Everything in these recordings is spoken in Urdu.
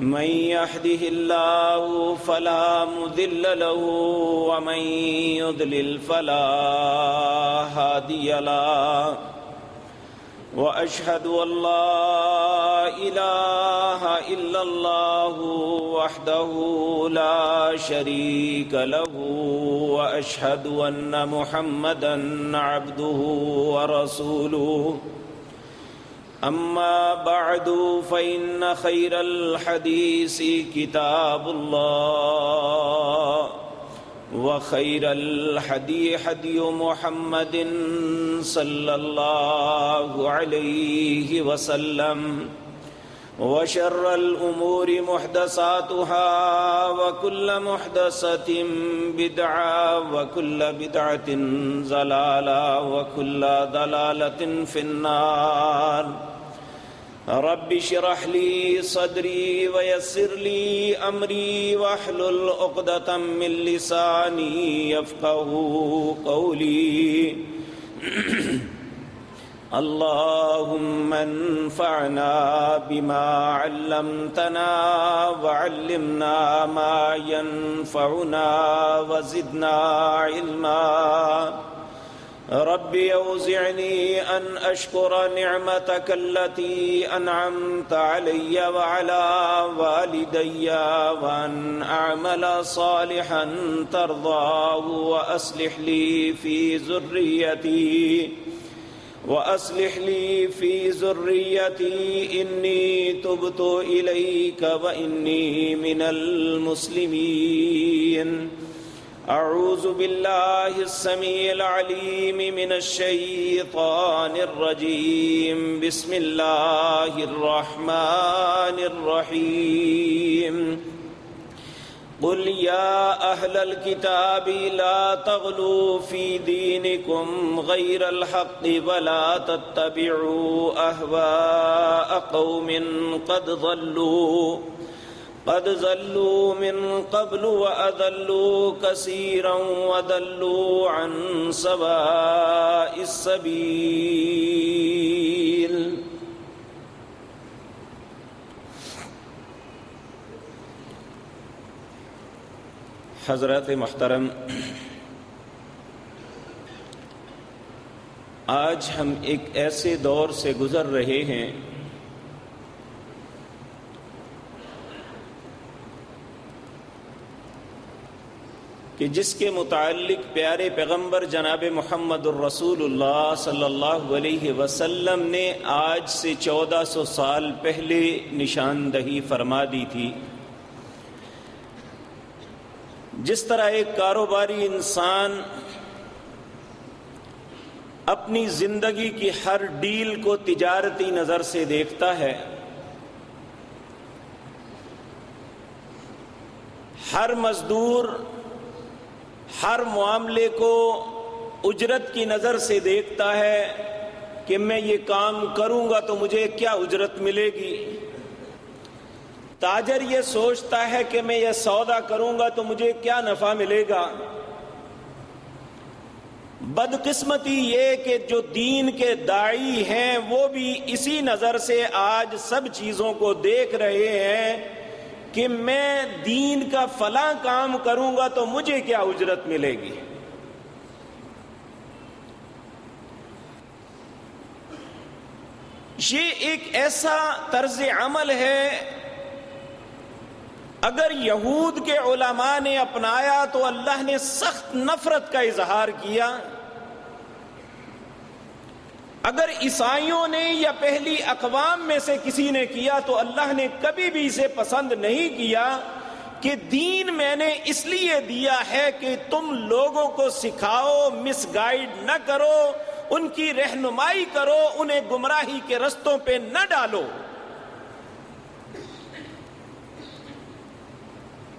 من يهده الله فلا مذل له، ومن يضلل فلا هادي له. واشهد ان لا اله الا الله وحده لا شريك له واشهد ان محمدا عبده ورسوله. أما بعد فإن خير الحديث كتاب الله وخير الحدي حدي محمد صلى الله عليه وسلم وخير وشر الأمور محدثاتها وكل محدثة بدعة وكل بدعة زلالة وكل ضلالة في النار. رب شرح لي صدري ويسر لي أمري واحلل عقدة من لساني يفقه قولي. اللهم انفعنا بما علمتنا وعلمنا ما ينفعنا وزدنا علما. رب يوزعني أن أشكر نعمتك التي أنعمت علي وعلى والدي وأن أعمل صالحا ترضاه وأصلح لي في ذريتي. وأصلح لي في ذريتي إني تبت إليك وإني من المسلمين. أعوذ بالله السميع العليم من الشيطان الرجيم. بسم الله الرحمن الرحيم. قل يا أهل الكتاب لا تغلوا في دينكم غير الحق ولا تتبعوا أهواء قوم قد ضلوا قد ظلوا من قبل وأذلوا كثيرا وذلوا عن سواء السبيل حضرت محترم، آج ہم ایک ایسے دور سے گزر رہے ہیں کہ جس کے متعلق پیارے پیغمبر جناب محمد الرسول اللہ صلی اللہ علیہ وسلم نے آج سے چودہ سو سال پہلے نشاندہی فرما دی تھی۔ جس طرح ایک کاروباری انسان اپنی زندگی کی ہر ڈیل کو تجارتی نظر سے دیکھتا ہے، ہر مزدور ہر معاملے کو اجرت کی نظر سے دیکھتا ہے کہ میں یہ کام کروں گا تو مجھے کیا اجرت ملے گی؟ تاجر یہ سوچتا ہے کہ میں یہ سودا کروں گا تو مجھے کیا نفع ملے گا؟ بدقسمتی یہ کہ جو دین کے دائی ہیں وہ بھی اسی نظر سے آج سب چیزوں کو دیکھ رہے ہیں کہ میں دین کا فلاں کام کروں گا تو مجھے کیا اجرت ملے گی؟ یہ ایک ایسا طرز عمل ہے اگر یہود کے علماء نے اپنایا تو اللہ نے سخت نفرت کا اظہار کیا۔ اگر عیسائیوں نے یا پہلی اقوام میں سے کسی نے کیا تو اللہ نے کبھی بھی اسے پسند نہیں کیا کہ دین میں نے اس لیے دیا ہے کہ تم لوگوں کو سکھاؤ مس گائیڈ نہ کرو، ان کی رہنمائی کرو، انہیں گمراہی کے رستوں پہ نہ ڈالو۔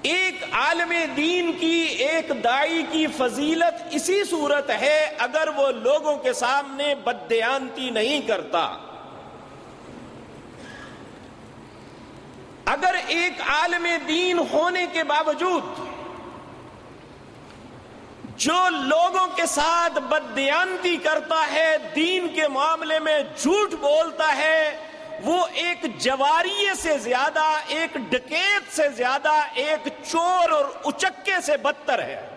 ایک عالم دین کی ایک دائی کی فضیلت اسی صورت ہے اگر وہ لوگوں کے سامنے بدیانتی نہیں کرتا۔ اگر ایک عالم دین ہونے کے باوجود جو لوگوں کے ساتھ بدیانتی کرتا ہے، دین کے معاملے میں جھوٹ بولتا ہے وہ ایک جواریے سے زیادہ، ایک ڈکیت سے زیادہ، ایک چور اور اچکے سے بدتر ہے۔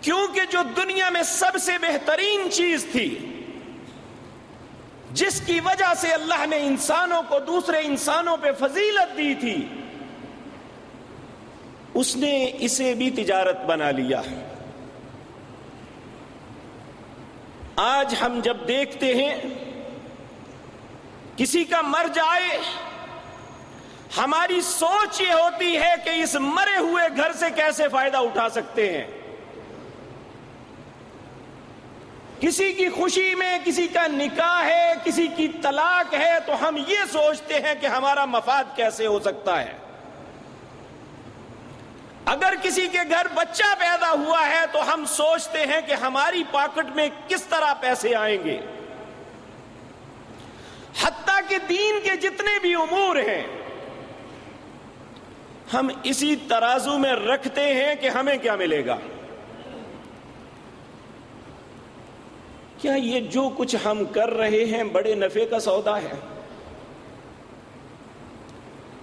کیونکہ جو دنیا میں سب سے بہترین چیز تھی، جس کی وجہ سے اللہ نے انسانوں کو دوسرے انسانوں پہ فضیلت دی تھی، اس نے اسے بھی تجارت بنا لیا۔ ہے آج ہم جب دیکھتے ہیں کسی کا مر جائے، ہماری سوچ یہ ہوتی ہے کہ اس مرے ہوئے گھر سے کیسے فائدہ اٹھا سکتے ہیں؟ کسی کی خوشی میں کسی کا نکاح ہے، کسی کی طلاق ہے، تو ہم یہ سوچتے ہیں کہ ہمارا مفاد کیسے ہو سکتا ہے؟ اگر کسی کے گھر بچہ پیدا ہوا ہے تو ہم سوچتے ہیں کہ ہماری پاکٹ میں کس طرح پیسے آئیں گے۔ حتیٰ کہ دین کے جتنے بھی امور ہیں، ہم اسی ترازو میں رکھتے ہیں کہ ہمیں کیا ملے گا۔ کیا یہ جو کچھ ہم کر رہے ہیں بڑے نفے کا سودا ہے؟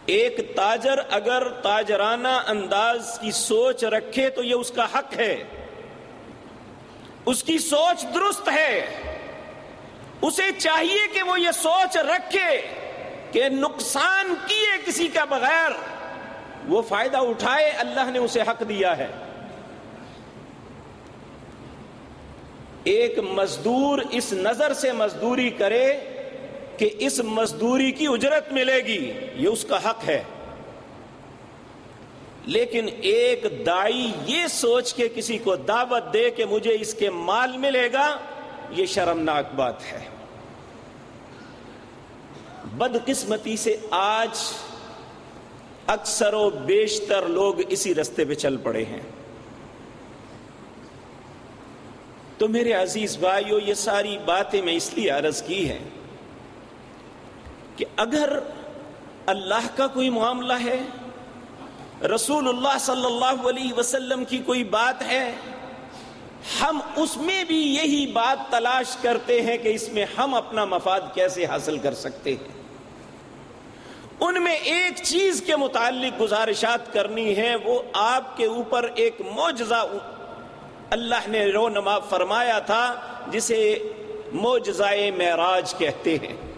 ایک تاجر اگر تاجرانہ انداز کی سوچ رکھے تو یہ اس کا حق ہے۔ اس کی سوچ درست ہے۔ اسے چاہیے کہ وہ یہ سوچ رکھے کہ نقصان کیے کسی کا بغیر وہ فائدہ اٹھائے، اللہ نے اسے حق دیا ہے۔ ایک مزدور اس نظر سے مزدوری کرے کہ اس مزدوری کی اجرت ملے گی، یہ اس کا حق ہے۔ لیکن ایک دائی یہ سوچ کے کسی کو دعوت دے کہ مجھے اس کے مال ملے گا، یہ شرمناک بات ہے۔ بدقسمتی سے آج اکثر و بیشتر لوگ اسی رستے پہ چل پڑے ہیں۔ تو میرے عزیز بھائیو، یہ ساری باتیں میں اس لیے عرض کی ہیں کہ اگر اللہ کا کوئی معاملہ ہے رسول اللہ صلی اللہ علیہ وسلم کی کوئی بات ہے، ہم اس میں بھی یہی بات تلاش کرتے ہیں کہ اس میں ہم اپنا مفاد کیسے حاصل کر سکتے ہیں۔ ان میں ایک چیز کے متعلق گزارشات کرنی ہے، وہ آپ کے اوپر ایک معجزہ اللہ نے رونما فرمایا تھا، جسے معجزہ معراج کہتے ہیں۔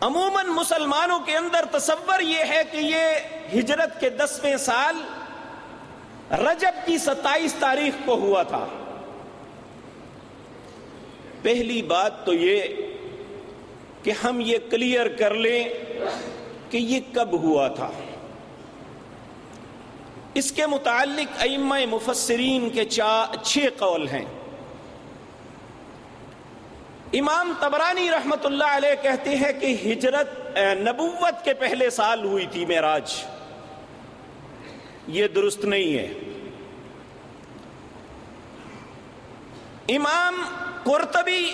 عموماً مسلمانوں کے اندر تصور یہ ہے کہ یہ ہجرت کے دسویں سال رجب کی ستائیس تاریخ کو ہوا تھا۔ پہلی بات تو یہ کہ ہم یہ کلیئر کر لیں کہ یہ کب ہوا تھا۔ اس کے متعلق ائمہ مفسرین کے چھ قول ہیں۔ امام تبرانی رحمت اللہ علیہ کہتے ہیں کہ ہجرت نبوت کے پہلے سال ہوئی تھی معراج۔ یہ درست نہیں ہے۔ امام قرطبی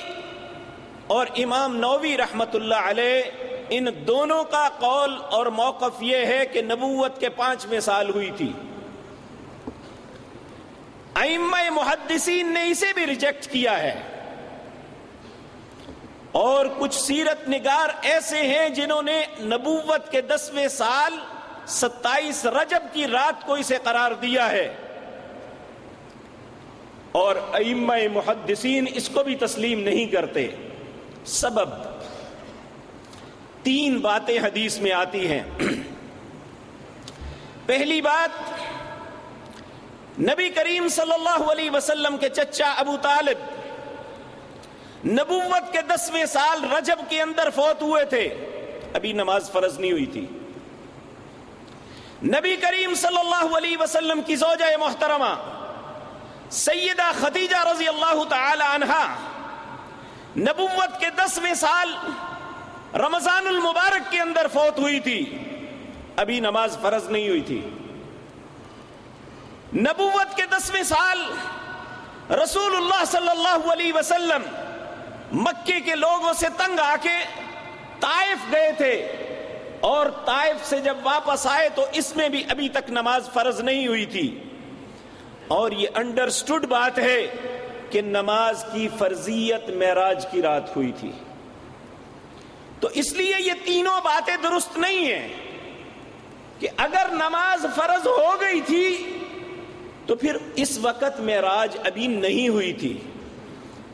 اور امام نووی رحمت اللہ علیہ، ان دونوں کا قول اور موقف یہ ہے کہ نبوت کے پانچویں سال ہوئی تھی۔ ائمہ محدثین نے اسے بھی ریجیکٹ کیا ہے۔ اور کچھ سیرت نگار ایسے ہیں جنہوں نے نبوت کے دسویں سال ستائیس رجب کی رات کو اسے قرار دیا ہے۔ اور ائمہ محدثین اس کو بھی تسلیم نہیں کرتے۔ سبب تین باتیں حدیث میں آتی ہیں۔ پہلی بات نبی کریم صلی اللہ علیہ وسلم کے چچا ابو طالب نبوت کے دسویں سال رجب کے اندر فوت ہوئے تھے۔ ابھی نماز فرض نہیں ہوئی تھی۔ نبی کریم صلی اللہ علیہ وسلم کی زوجہ محترمہ سیدہ خدیجہ رضی اللہ تعالی عنہ نبوت کے دسویں سال رمضان المبارک کے اندر فوت ہوئی تھی۔ ابھی نماز فرض نہیں ہوئی تھی۔ نبوت کے دسویں سال رسول اللہ صلی اللہ علیہ وسلم مکے کے لوگوں سے تنگ آ کے طائف گئے تھے۔ اور طائف سے جب واپس آئے تو اس میں بھی ابھی تک نماز فرض نہیں ہوئی تھی۔ اور یہ انڈرسٹوڈ بات ہے کہ نماز کی فرضیت معراج کی رات ہوئی تھی۔ تو اس لیے یہ تینوں باتیں درست نہیں ہیں کہ اگر نماز فرض ہو گئی تھی تو پھر اس وقت معراج ابھی نہیں ہوئی تھی۔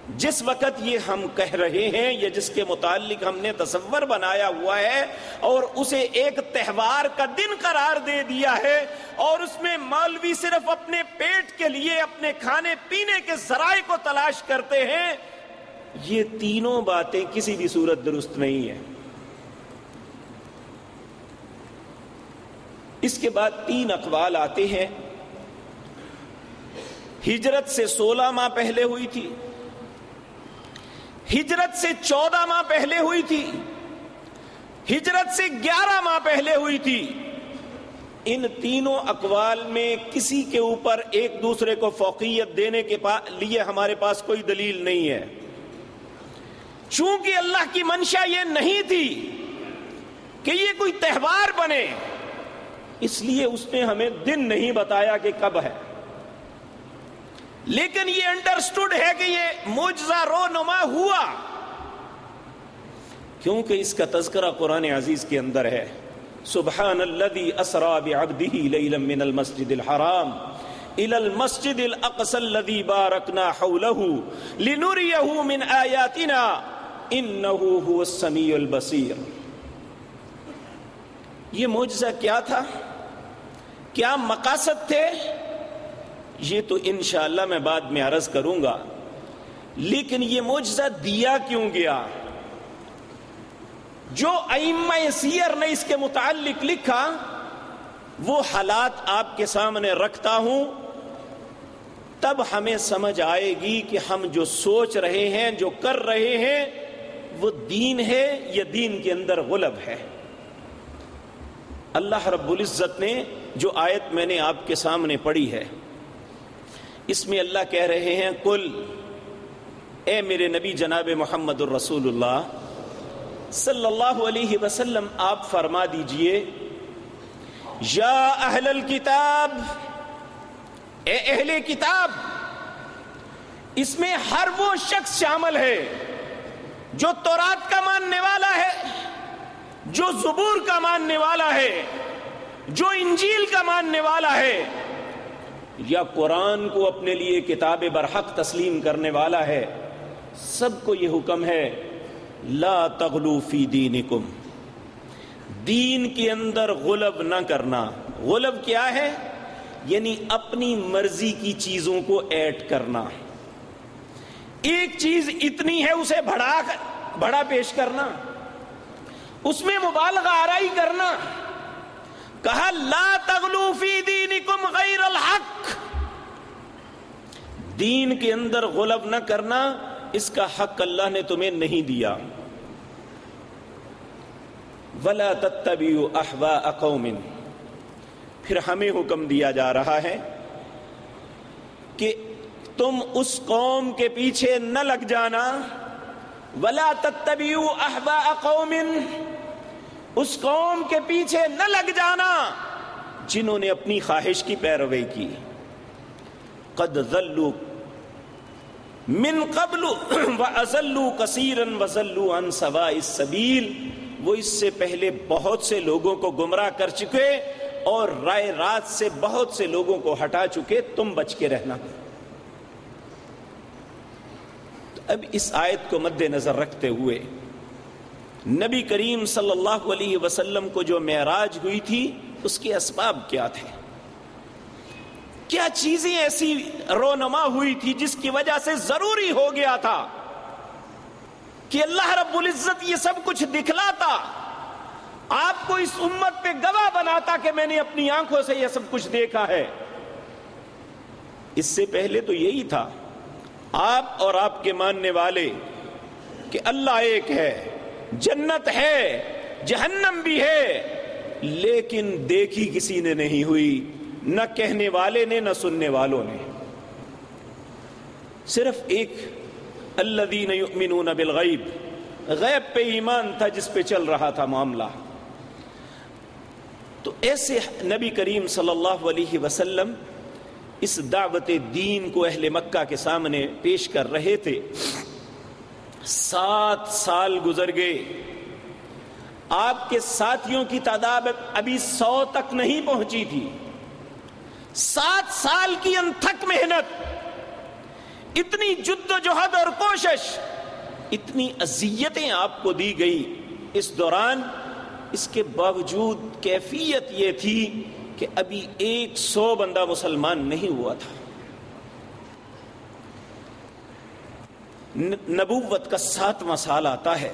جس وقت یہ ہم کہہ رہے ہیں یا جس کے متعلق ہم نے تصور بنایا ہوا ہے اور اسے ایک تہوار کا دن قرار دے دیا ہے اور اس میں مولوی صرف اپنے پیٹ کے لیے، اپنے کھانے پینے کے ذرائع کو تلاش کرتے ہیں، یہ تینوں باتیں کسی بھی صورت درست نہیں ہے اس کے بعد تین اقوال آتے ہیں۔ ہجرت سے سولہ ماہ پہلے ہوئی تھی۔ ہجرت سے چودہ ماہ پہلے ہوئی تھی۔ ہجرت سے گیارہ ماہ پہلے ہوئی تھی۔ ان تینوں اقوال میں کسی کے اوپر ایک دوسرے کو فوقیت دینے کے لیے ہمارے پاس کوئی دلیل نہیں ہے۔ چونکہ اللہ کی منشا یہ نہیں تھی کہ یہ کوئی تہوار بنے، اس لیے اس نے ہمیں دن نہیں بتایا کہ کب ہے۔ لیکن یہ انڈرسٹوڈ ہے کہ یہ موجزہ رو نما ہوا۔ کیونکہ اس کا تذکرہ قرآن عزیز کے اندر ہے۔ سبحان الذي اسرا بعبده ليلا من المسجد الحرام الى المسجد الاقصى الذي باركنا حوله لنريه من اياتنا انه هو السميع البصير یہ معجزہ کیا تھا؟ کیا مقاصد تھے؟ یہ تو انشاءاللہ میں بعد میں عرض کروں گا۔ لیکن یہ معجزہ دیا کیوں گیا؟ جو ائمہ سیر نے اس کے متعلق لکھا، وہ حالات آپ کے سامنے رکھتا ہوں۔ تب ہمیں سمجھ آئے گی کہ ہم جو سوچ رہے ہیں، جو کر رہے ہیں، وہ دین ہے یا دین کے اندر غلب ہے۔ اللہ رب العزت نے جو آیت میں نے آپ کے سامنے پڑھی ہے۔ اس میں اللہ کہہ رہے ہیں کل اے میرے نبی جناب محمد الرسول اللہ صلی اللہ علیہ وسلم، آپ فرما دیجیے، یا اہل الكتاب اے اہل کتاب، اس میں ہر وہ شخص شامل ہے جو تورات کا ماننے والا ہے، جو زبور کا ماننے والا ہے، جو انجیل کا ماننے والا ہے یا قرآن کو اپنے لیے کتاب برحق تسلیم کرنے والا ہے، سب کو یہ حکم ہے، لا تغلو فی دینکم۔ دین کے اندر غلب نہ کرنا۔ غلب کیا ہے؟ یعنی اپنی مرضی کی چیزوں کو ایڈ کرنا۔ ایک چیز اتنی ہے، اسے بڑھا کر بڑا پیش کرنا۔ اس میں مبالغہ آرائی کرنا۔ کہا، لا تغلو فی دینکم غیر الحق. دین کے اندر غلب نہ کرنا، اس کا حق اللہ نے تمہیں نہیں دیا. ولا تتبعوا احواء قوم. پھر ہمیں حکم دیا جا رہا ہے کہ تم اس قوم کے پیچھے نہ لگ جانا. ولا تتبعوا احواء قوم. اس قوم کے پیچھے نہ لگ جانا جنہوں نے اپنی خواہش کی پیروی کی۔ قد ذلو من قبل و ازلو کثیرن وزلو ان سوا السبیل۔ وہ اس سے پہلے بہت سے لوگوں کو گمراہ کر چکے اور رائے رات سے بہت سے لوگوں کو ہٹا چکے۔ تم بچ کے رہنا۔ اب اس آیت کو مد نظر رکھتے ہوئے نبی کریم صلی اللہ علیہ وسلم کو جو معراج ہوئی تھی، اس کے اسباب کیا تھے؟ کیا چیزیں ایسی رونما ہوئی تھی جس کی وجہ سے ضروری ہو گیا تھا کہ اللہ رب العزت یہ سب کچھ دکھلاتا، آپ کو اس امت پہ گواہ بناتا کہ میں نے اپنی آنکھوں سے یہ سب کچھ دیکھا ہے؟ اس سے پہلے تو یہی تھا، آپ اور آپ کے ماننے والے کہ اللہ ایک ہے۔ جنت ہے، جہنم بھی ہے، لیکن دیکھی کسی نے نہیں ہوئی، نہ کہنے والے نے، نہ سننے والوں نے۔ صرف ایک اللہ یؤمنون بالغیب۔ غیب پہ ایمان تھا جس پہ چل رہا تھا معاملہ۔ تو ایسے نبی کریم صلی اللہ علیہ وسلم اس دعوت دین کو اہل مکہ کے سامنے پیش کر رہے تھے۔ سات سال گزر گئے۔ آپ کے ساتھیوں کی تعداد ابھی سو تک نہیں پہنچی تھی۔ سات سال کی انتھک محنت، اتنی جد و جہد اور کوشش، اتنی اذیتیں آپ کو دی گئی۔ اس دوران اس کے باوجود کیفیت یہ تھی کہ ابھی ایک سو بندہ مسلمان نہیں ہوا تھا۔ نبوت کا ساتواں سال آتا ہے۔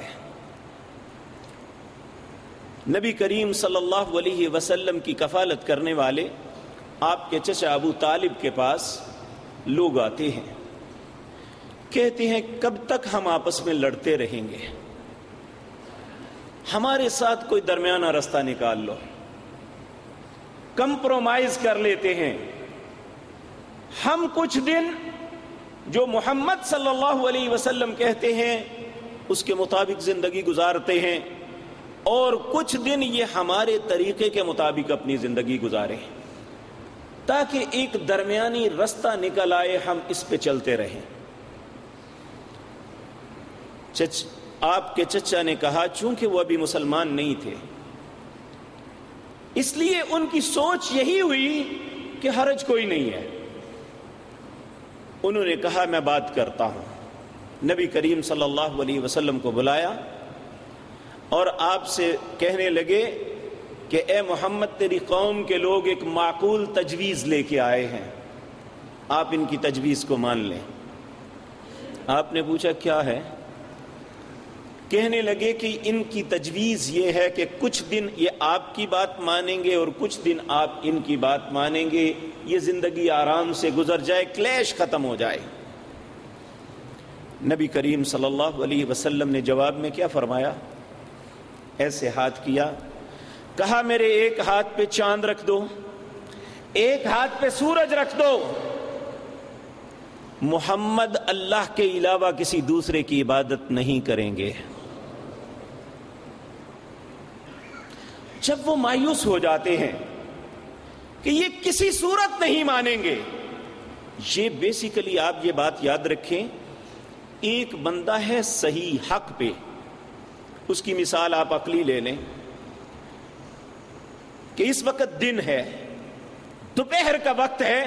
نبی کریم صلی اللہ علیہ وسلم کی کفالت کرنے والے آپ کے چچا ابو طالب کے پاس لوگ آتے ہیں۔ کہتے ہیں، کب تک ہم آپس میں لڑتے رہیں گے؟ ہمارے ساتھ کوئی درمیانہ رستہ نکال لو۔ کمپرومائز کر لیتے ہیں۔ ہم کچھ دن جو محمد صلی اللہ علیہ وسلم کہتے ہیں، اس کے مطابق زندگی گزارتے ہیں۔ اور کچھ دن یہ ہمارے طریقے کے مطابق اپنی زندگی گزارے تاکہ ایک درمیانی رستہ نکل آئے، ہم اس پہ چلتے رہیں۔ چچ، آپ کے چچا نے کہا، چونکہ وہ ابھی مسلمان نہیں تھے۔ اس لیے ان کی سوچ یہی ہوئی کہ حرج کوئی نہیں ہے۔ انہوں نے کہا، میں بات کرتا ہوں۔ نبی کریم صلی اللہ علیہ وسلم کو بلایا اور آپ سے کہنے لگے کہ، اے محمد، تیری قوم کے لوگ ایک معقول تجویز لے کے آئے ہیں۔ آپ ان کی تجویز کو مان لیں۔ آپ نے پوچھا، کیا ہے؟ کہنے لگے کہ ان کی تجویز یہ ہے کہ کچھ دن یہ آپ کی بات مانیں گے اور کچھ دن آپ ان کی بات مانیں گے، یہ زندگی آرام سے گزر جائے، کلیش ختم ہو جائے۔ نبی کریم صلی اللہ علیہ وسلم نے جواب میں کیا فرمایا؟ ایسے ہاتھ کیا، کہا میرے ایک ہاتھ پہ چاند رکھ دو، ایک ہاتھ پہ سورج رکھ دو۔ محمد اللہ کے علاوہ کسی دوسرے کی عبادت نہیں کریں گے۔ جب وہ مایوس ہو جاتے ہیں کہ یہ کسی صورت نہیں مانیں گے، یہ بیسیکلی آپ یہ بات یاد رکھیں، ایک بندہ ہے صحیح حق پہ۔ اس کی مثال آپ عقلی لے لیں کہ اس وقت دن ہے، دوپہر کا وقت ہے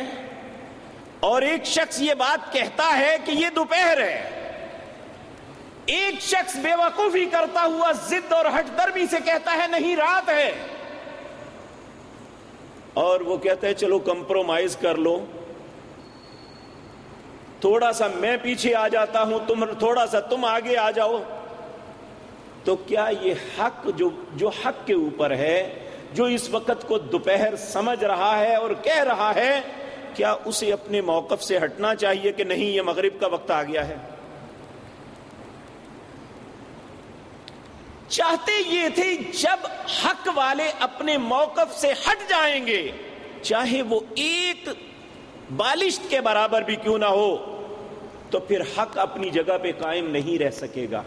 اور ایک شخص یہ بات کہتا ہے کہ یہ دوپہر ہے۔ ایک شخص بے وقوفی کرتا ہوا ضد اور ہٹ درمی سے کہتا ہے، نہیں، رات ہے۔ اور وہ کہتا ہے، چلو کمپرومائز کر لو۔ تھوڑا سا میں پیچھے آ جاتا ہوں، تم تھوڑا سا تم آگے آ جاؤ۔ تو کیا یہ حق جو جو حق کے اوپر ہے، جو اس وقت کو دوپہر سمجھ رہا ہے اور کہہ رہا ہے، کیا اسے اپنے موقف سے ہٹنا چاہیے کہ نہیں، یہ مغرب کا وقت آ گیا ہے؟ چاہتے یہ تھے جب حق والے اپنے موقف سے ہٹ جائیں گے، چاہے وہ ایک بالشت کے برابر بھی کیوں نہ ہو، تو پھر حق اپنی جگہ پہ قائم نہیں رہ سکے گا۔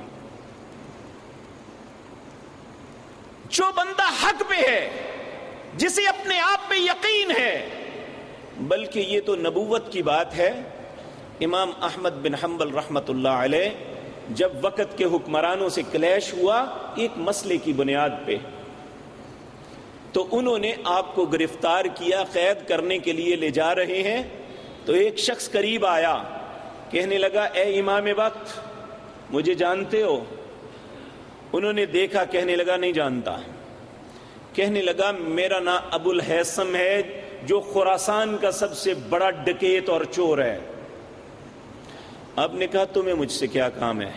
جو بندہ حق پہ ہے، جسے اپنے آپ پہ یقین ہے، بلکہ یہ تو نبوت کی بات ہے، امام احمد بن حنبل رحمت اللہ علیہ جب وقت کے حکمرانوں سے کلیش ہوا ایک مسئلے کی بنیاد پہ۔ تو انہوں نے آپ کو گرفتار کیا قید کرنے کے لیے لے جا رہے ہیں۔ تو ایک شخص قریب آیا، کہنے لگا، اے امام وقت، مجھے جانتے ہو۔ انہوں نے دیکھا، کہنے لگا، نہیں جانتا۔ کہنے لگا، میرا نام ابو الحسم ہے، جو خوراسان کا سب سے بڑا ڈکیت اور چور ہے۔ آپ نے کہا، تمہیں مجھ سے کیا کام ہے؟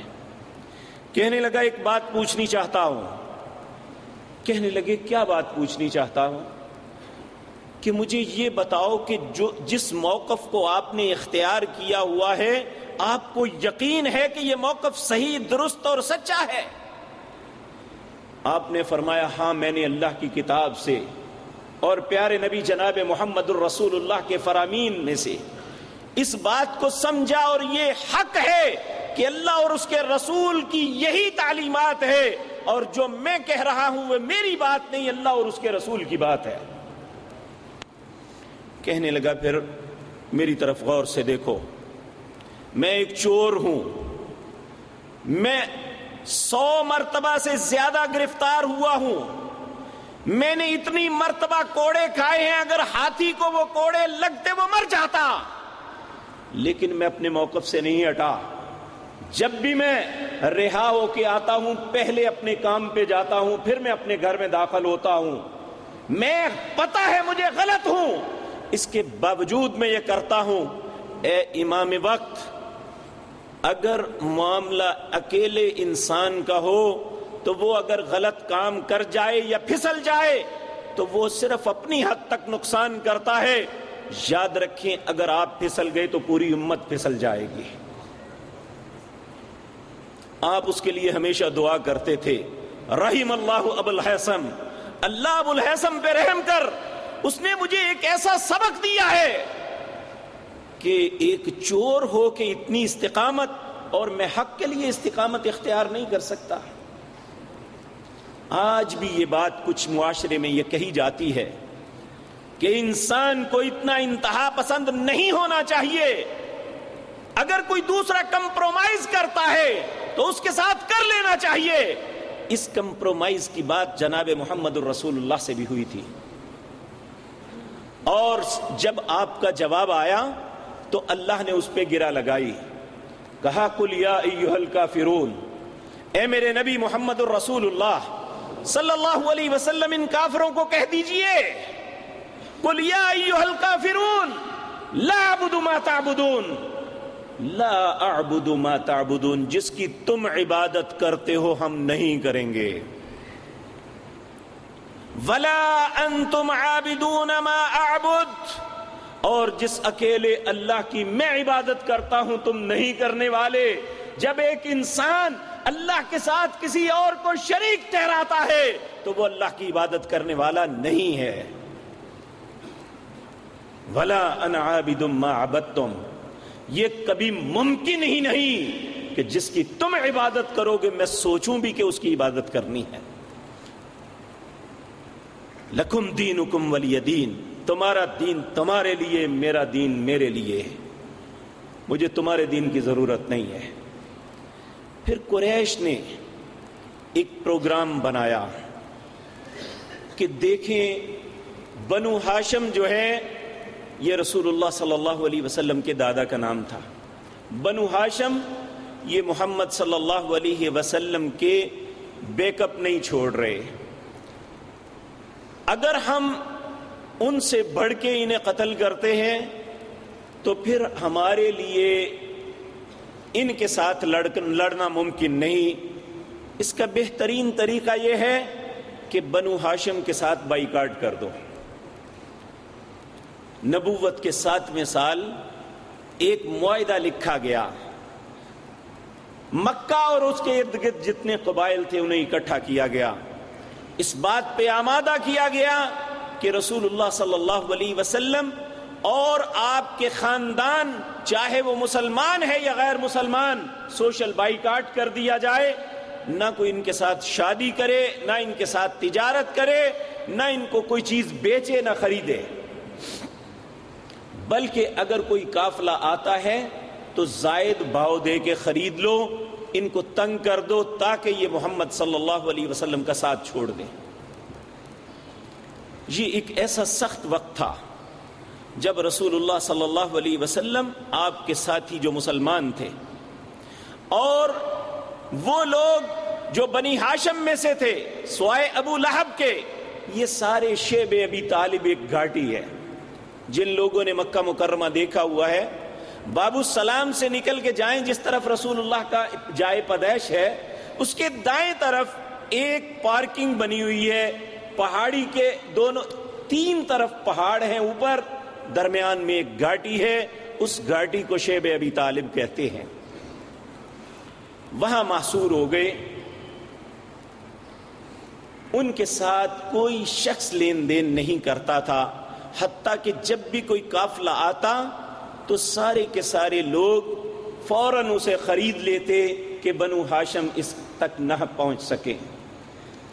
کہنے لگا، ایک بات پوچھنی چاہتا ہوں. کہنے لگے، کیا بات پوچھنی چاہتا ہوں؟ کہ مجھے یہ بتاؤ کہ جو جس موقف کو آپ نے اختیار کیا ہوا ہے، آپ کو یقین ہے کہ یہ موقف صحیح، درست اور سچا ہے؟ آپ نے فرمایا ہاں میں نے اللہ کی کتاب سے اور پیارے نبی جناب محمد الرسول اللہ کے فرامین میں سے اس بات کو سمجھا اور یہ حق ہے کہ اللہ اور اس کے رسول کی یہی تعلیمات ہے اور جو میں کہہ رہا ہوں وہ میری بات نہیں، اللہ اور اس کے رسول کی بات ہے۔ کہنے لگا پھر، میری طرف غور سے دیکھو، میں ایک چور ہوں۔ میں سو مرتبہ سے زیادہ گرفتار ہوا ہوں۔ میں نے اتنی مرتبہ کوڑے کھائے ہیں، اگر ہاتھی کو وہ کوڑے لگتے وہ مر جاتا۔ لیکن میں اپنے موقف سے نہیں ہٹا۔ جب بھی میں رہا ہو کے آتا ہوں، پہلے اپنے کام پہ جاتا ہوں، پھر میں اپنے گھر میں داخل ہوتا ہوں۔ میں پتا ہے مجھے غلط ہوں۔ اس کے باوجود میں یہ کرتا ہوں، اے امام وقت، اگر معاملہ اکیلے انسان کا ہو، تو وہ اگر غلط کام کر جائے یا پھسل جائے، تو وہ صرف اپنی حد تک نقصان کرتا ہے۔ یاد رکھیں، اگر آپ پھسل گئے تو پوری امت پھسل جائے گی۔ آپ اس کے لیے ہمیشہ دعا کرتے تھے رحیم اللہ ابو الحسم اللہ ابو الحسم پہ رحم کر، اس نے مجھے ایک ایسا سبق دیا ہے کہ ایک چور ہو کے اتنی استقامت، اور میں حق کے لیے استقامت اختیار نہیں کر سکتا۔ آج بھی یہ بات کچھ معاشرے میں یہ کہی جاتی ہے۔ کہ انسان کو اتنا انتہا پسند نہیں ہونا چاہیے۔ اگر کوئی دوسرا کمپرومائز کرتا ہے تو اس کے ساتھ کر لینا چاہیے۔ اس کمپرومائز کی بات جناب محمد الرسول اللہ سے بھی ہوئی تھی۔ اور جب آپ کا جواب آیا تو اللہ نے اس پہ گرا لگائی۔ کہا کل یا الکافرون، اے میرے نبی محمد الرسول اللہ صلی اللہ علیہ وسلم ان کافروں کو کہہ دیجیے۔ قل یا ایوہ الکافرون لا عبد ما تعبدون. لا اعبد ما تعبدون، جس کی تم عبادت کرتے ہو ہم نہیں کریں گے. ولا انتم عابدون ما اعبد اور جس اکیلے اللہ کی میں عبادت کرتا ہوں، تم نہیں کرنے والے. جب ایک انسان اللہ کے ساتھ کسی اور کو شریک ٹھہراتا ہے، تو وہ اللہ کی عبادت کرنے والا نہیں ہے۔ ولا عابد ما عبدتم۔ یہ کبھی ممکن ہی نہیں کہ جس کی تم عبادت کرو گے، میں سوچوں بھی کہ اس کی عبادت کرنی ہے۔ لکم دین حکم ولی دین تمہارا دین تمہارے لیے، میرا دین میرے لیے مجھے تمہارے دین کی ضرورت نہیں ہے۔ پھر قریش نے ایک پروگرام بنایا کہ دیکھیں، بنو ہاشم جو ہے یہ رسول اللہ صلی اللہ علیہ وسلم کے دادا کا نام تھا۔ بنو ہاشم، یہ محمد صلی اللہ علیہ وسلم کے بیک اپ نہیں چھوڑ رہے۔ اگر ہم ان سے بڑھ کے انہیں قتل کرتے ہیں، تو پھر ہمارے لیے ان کے ساتھ لڑنا ممکن نہیں۔ اس کا بہترین طریقہ یہ ہے کہ بنو ہاشم کے ساتھ بائی کاٹ کر دو۔ نبوت کے ساتویں سال ایک معاہدہ لکھا گیا۔ مکہ اور اس کے ارد گرد جتنے قبائل تھے انہیں اکٹھا کیا گیا۔ اس بات پہ آمادہ کیا گیا کہ رسول اللہ صلی اللہ علیہ وسلم اور آپ کے خاندان، چاہے وہ مسلمان ہے یا غیر مسلمان، سوشل بائیکاٹ کر دیا جائے۔ نہ کوئی ان کے ساتھ شادی کرے، نہ ان کے ساتھ تجارت کرے، نہ ان کو کوئی چیز بیچے، نہ خریدے۔ بلکہ اگر کوئی قافلہ آتا ہے تو زائد بھاؤ دے کے خرید لو، ان کو تنگ کر دو تاکہ یہ محمد صلی اللہ علیہ وسلم کا ساتھ چھوڑ دیں۔ یہ ایک ایسا سخت وقت تھا جب رسول اللہ صلی اللہ علیہ وسلم آپ کے ساتھی جو مسلمان تھے، اور وہ لوگ جو بنی ہاشم میں سے تھے، سوائے ابو لہب کے، یہ سارے شیب ابھی طالب ایک گھاٹی ہے۔ جن لوگوں نے مکہ مکرمہ دیکھا ہوا ہے، بابو سلام سے نکل کے جائیں جس طرف رسول اللہ کا جائے پدیش ہے، اس کے دائیں طرف ایک پارکنگ بنی ہوئی ہے، پہاڑی کے دونوں، تین طرف پہاڑ ہیں اوپر، درمیان میں ایک گھاٹی ہے، اس گھاٹی کو شیب ابھی طالب کہتے ہیں۔ وہاں محصور ہو گئے۔ ان کے ساتھ کوئی شخص لین دین نہیں کرتا تھا۔ حتیٰ کہ جب بھی کوئی قافلہ آتا تو سارے کے سارے لوگ فوراً اسے خرید لیتے کہ بنو ہاشم اس تک نہ پہنچ سکے۔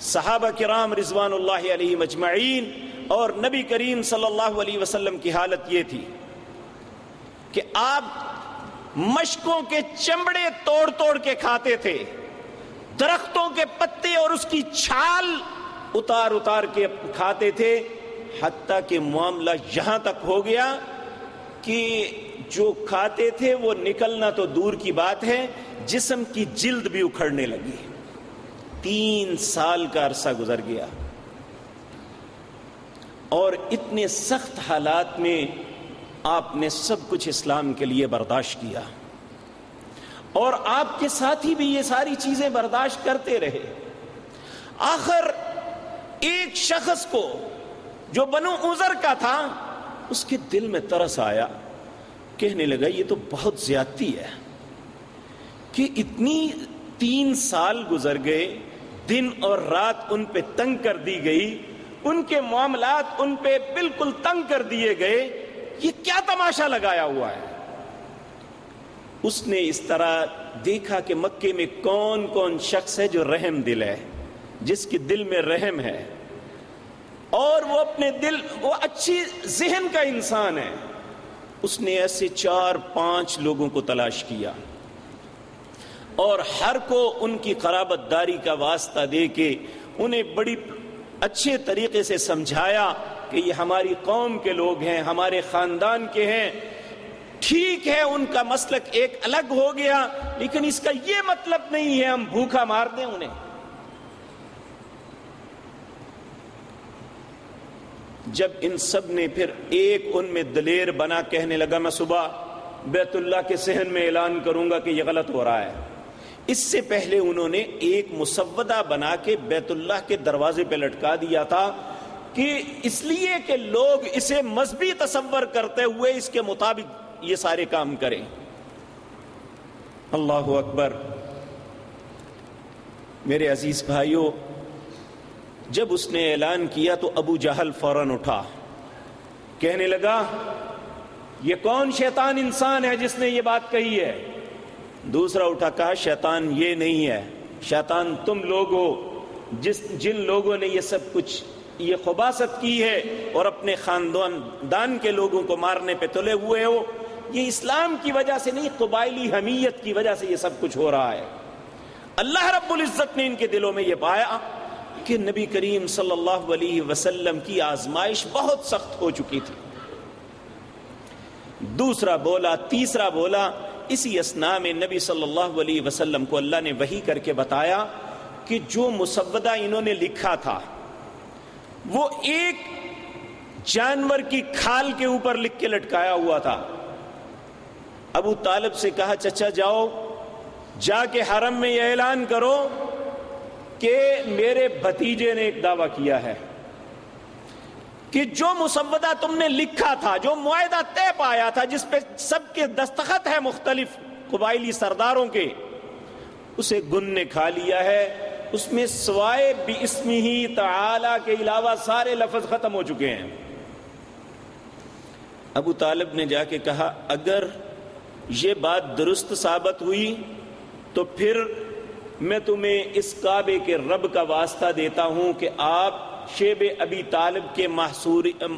صحابہ کرام رضوان اللہ علیہ مجمعین اور نبی کریم صلی اللہ علیہ وسلم کی حالت یہ تھی کہ آپ مشکوں کے چمڑے توڑ توڑ کے کھاتے تھے، درختوں کے پتے اور اس کی چھال اتار اتار کے کھاتے تھے حتیٰ کہ معاملہ یہاں تک ہو گیا کہ جو کھاتے تھے وہ نکلنا تو دور کی بات ہے، جسم کی جلد بھی اکھڑنے لگی۔ تین سال کا عرصہ گزر گیا۔ اور اتنے سخت حالات میں آپ نے سب کچھ اسلام کے لیے برداشت کیا۔ اور آپ کے ساتھی بھی یہ ساری چیزیں برداشت کرتے رہے۔ آخر ایک شخص کو جو بنو ازر کا تھا، اس کے دل میں ترس آیا، کہنے لگا، یہ تو بہت زیادتی ہے کہ اتنی تین سال گزر گئے، دن اور رات ان پہ تنگ کر دی گئی، ان کے معاملات ان پہ بالکل تنگ کر دیے گئے، یہ کیا تماشا لگایا ہوا ہے؟ اس نے اس طرح دیکھا کہ مکے میں کون کون شخص ہے جو رحم دل ہے، جس کے دل میں رحم ہے۔ اور وہ اپنے دل، وہ اچھی ذہن کا انسان ہے۔ اس نے ایسے چار، پانچ لوگوں کو تلاش کیا۔ اور ہر کو ان کی قرابت داری کا واسطہ دے کے انہیں بڑی اچھے طریقے سے سمجھایا کہ یہ ہماری قوم کے لوگ ہیں، ہمارے خاندان کے ہیں۔ ٹھیک ہے، ان کا مسلک ایک الگ ہو گیا، لیکن اس کا یہ مطلب نہیں ہے ہم بھوکا مار دیں انہیں۔ جب ان سب نے پھر ایک ان میں دلیر بنا کہنے لگا، میں صبح بیت اللہ کے سہن میں اعلان کروں گا کہ یہ غلط ہو رہا ہے۔ اس سے پہلے انہوں نے ایک مسودہ بنا کے بیت اللہ کے دروازے پہ لٹکا دیا تھا کہ اس لیے کہ لوگ اسے مذہبی تصور کرتے ہوئے اس کے مطابق یہ سارے کام کریں۔ اللہ اکبر۔ میرے عزیز بھائیوں جب اس نے اعلان کیا تو ابو جہل فوراً اٹھا۔ کہنے لگا، یہ کون شیطان انسان ہے جس نے یہ بات کہی ہے؟ دوسرا اٹھا، کہا، شیطان یہ نہیں ہے۔ شیطان تم لوگوں، جس، جن لوگوں نے یہ سب کچھ، یہ خباست کی ہے اور اپنے خاندان دان کے لوگوں کو مارنے پہ تلے ہوئے ہو، یہ اسلام کی وجہ سے نہیں، قبائلی حمیت کی وجہ سے یہ سب کچھ ہو رہا ہے۔ اللہ رب العزت نے ان کے دلوں میں یہ پایا کہ نبی کریم صلی اللہ علیہ وسلم کی آزمائش بہت سخت ہو چکی تھی۔ دوسرا بولا، تیسرا بولا، اسی اسنا میں نبی صلی اللہ علیہ وسلم کو اللہ نے وہی کر کے بتایا کہ جو مسودہ انہوں نے لکھا تھا، وہ ایک جانور کی کھال کے اوپر لکھ کے لٹکایا ہوا تھا۔ ابو طالب سے کہا، چچا جاؤ، جا کے حرم میں یہ اعلان کرو کہ میرے بھتیجے نے ایک دعویٰ کیا ہے کہ جو مسودہ تم نے لکھا تھا، جو معاہدہ طے پایا تھا، جس پہ سب کے دستخط ہے مختلف قبائلی سرداروں کے، اسے گن نے کھا لیا ہے۔ اس میں سوائے بھی اسمی ہی تعالی کے علاوہ سارے لفظ ختم ہو چکے ہیں۔ ابو طالب نے جا کے کہا، اگر یہ بات درست ثابت ہوئی تو پھر میں تمہیں اس کعبے کے رب کا واسطہ دیتا ہوں کہ آپ شیب ابی طالب کے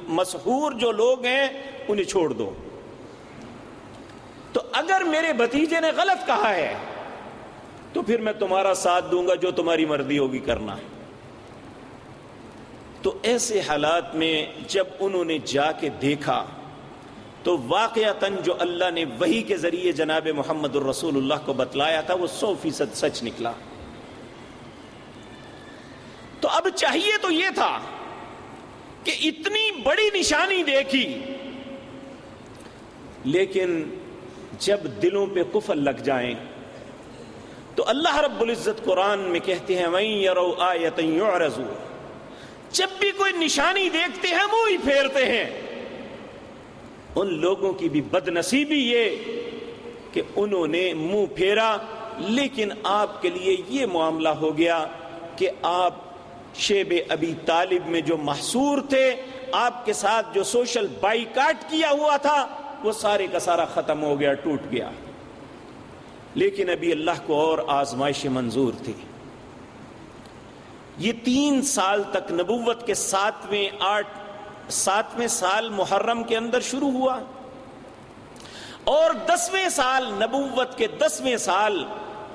مسحور جو لوگ ہیں، انہیں چھوڑ دو۔ تو اگر میرے بھتیجے نے غلط کہا ہے، تو پھر میں تمہارا ساتھ دوں گا جو تمہاری مرضی ہوگی کرنا۔ تو ایسے حالات میں جب انہوں نے جا کے دیکھا تو واقعتاً جو اللہ نے وہی کے ذریعے جناب محمد الرسول اللہ کو بتلایا تھا، وہ سو فیصد سچ نکلا۔ تو اب چاہیے تو یہ تھا کہ اتنی بڑی نشانی دیکھی، لیکن جب دلوں پہ کفل لگ جائیں، تو اللہ رب العزت قرآن میں کہتے ہیں جب بھی کوئی نشانی دیکھتے ہیں، وہ ہی پھیرتے ہیں۔ ان لوگوں کی بھی بد نصیبی یہ کہ انہوں نے منہ پھیرا، لیکن آپ کے لیے یہ معاملہ ہو گیا کہ آپ شیب ابی طالب میں جو محصور تھے، آپ کے ساتھ جو سوشل بائی کاٹ کیا ہوا تھا، وہ سارے کا سارا ختم ہو گیا، ٹوٹ گیا۔ لیکن ابھی اللہ کو اور آزمائش منظور تھی۔ یہ تین سال تک نبوت کے ساتویں آٹھ ساتویں سال محرم کے اندر شروع ہوا اور دسویں سال نبوت کے دسویں سال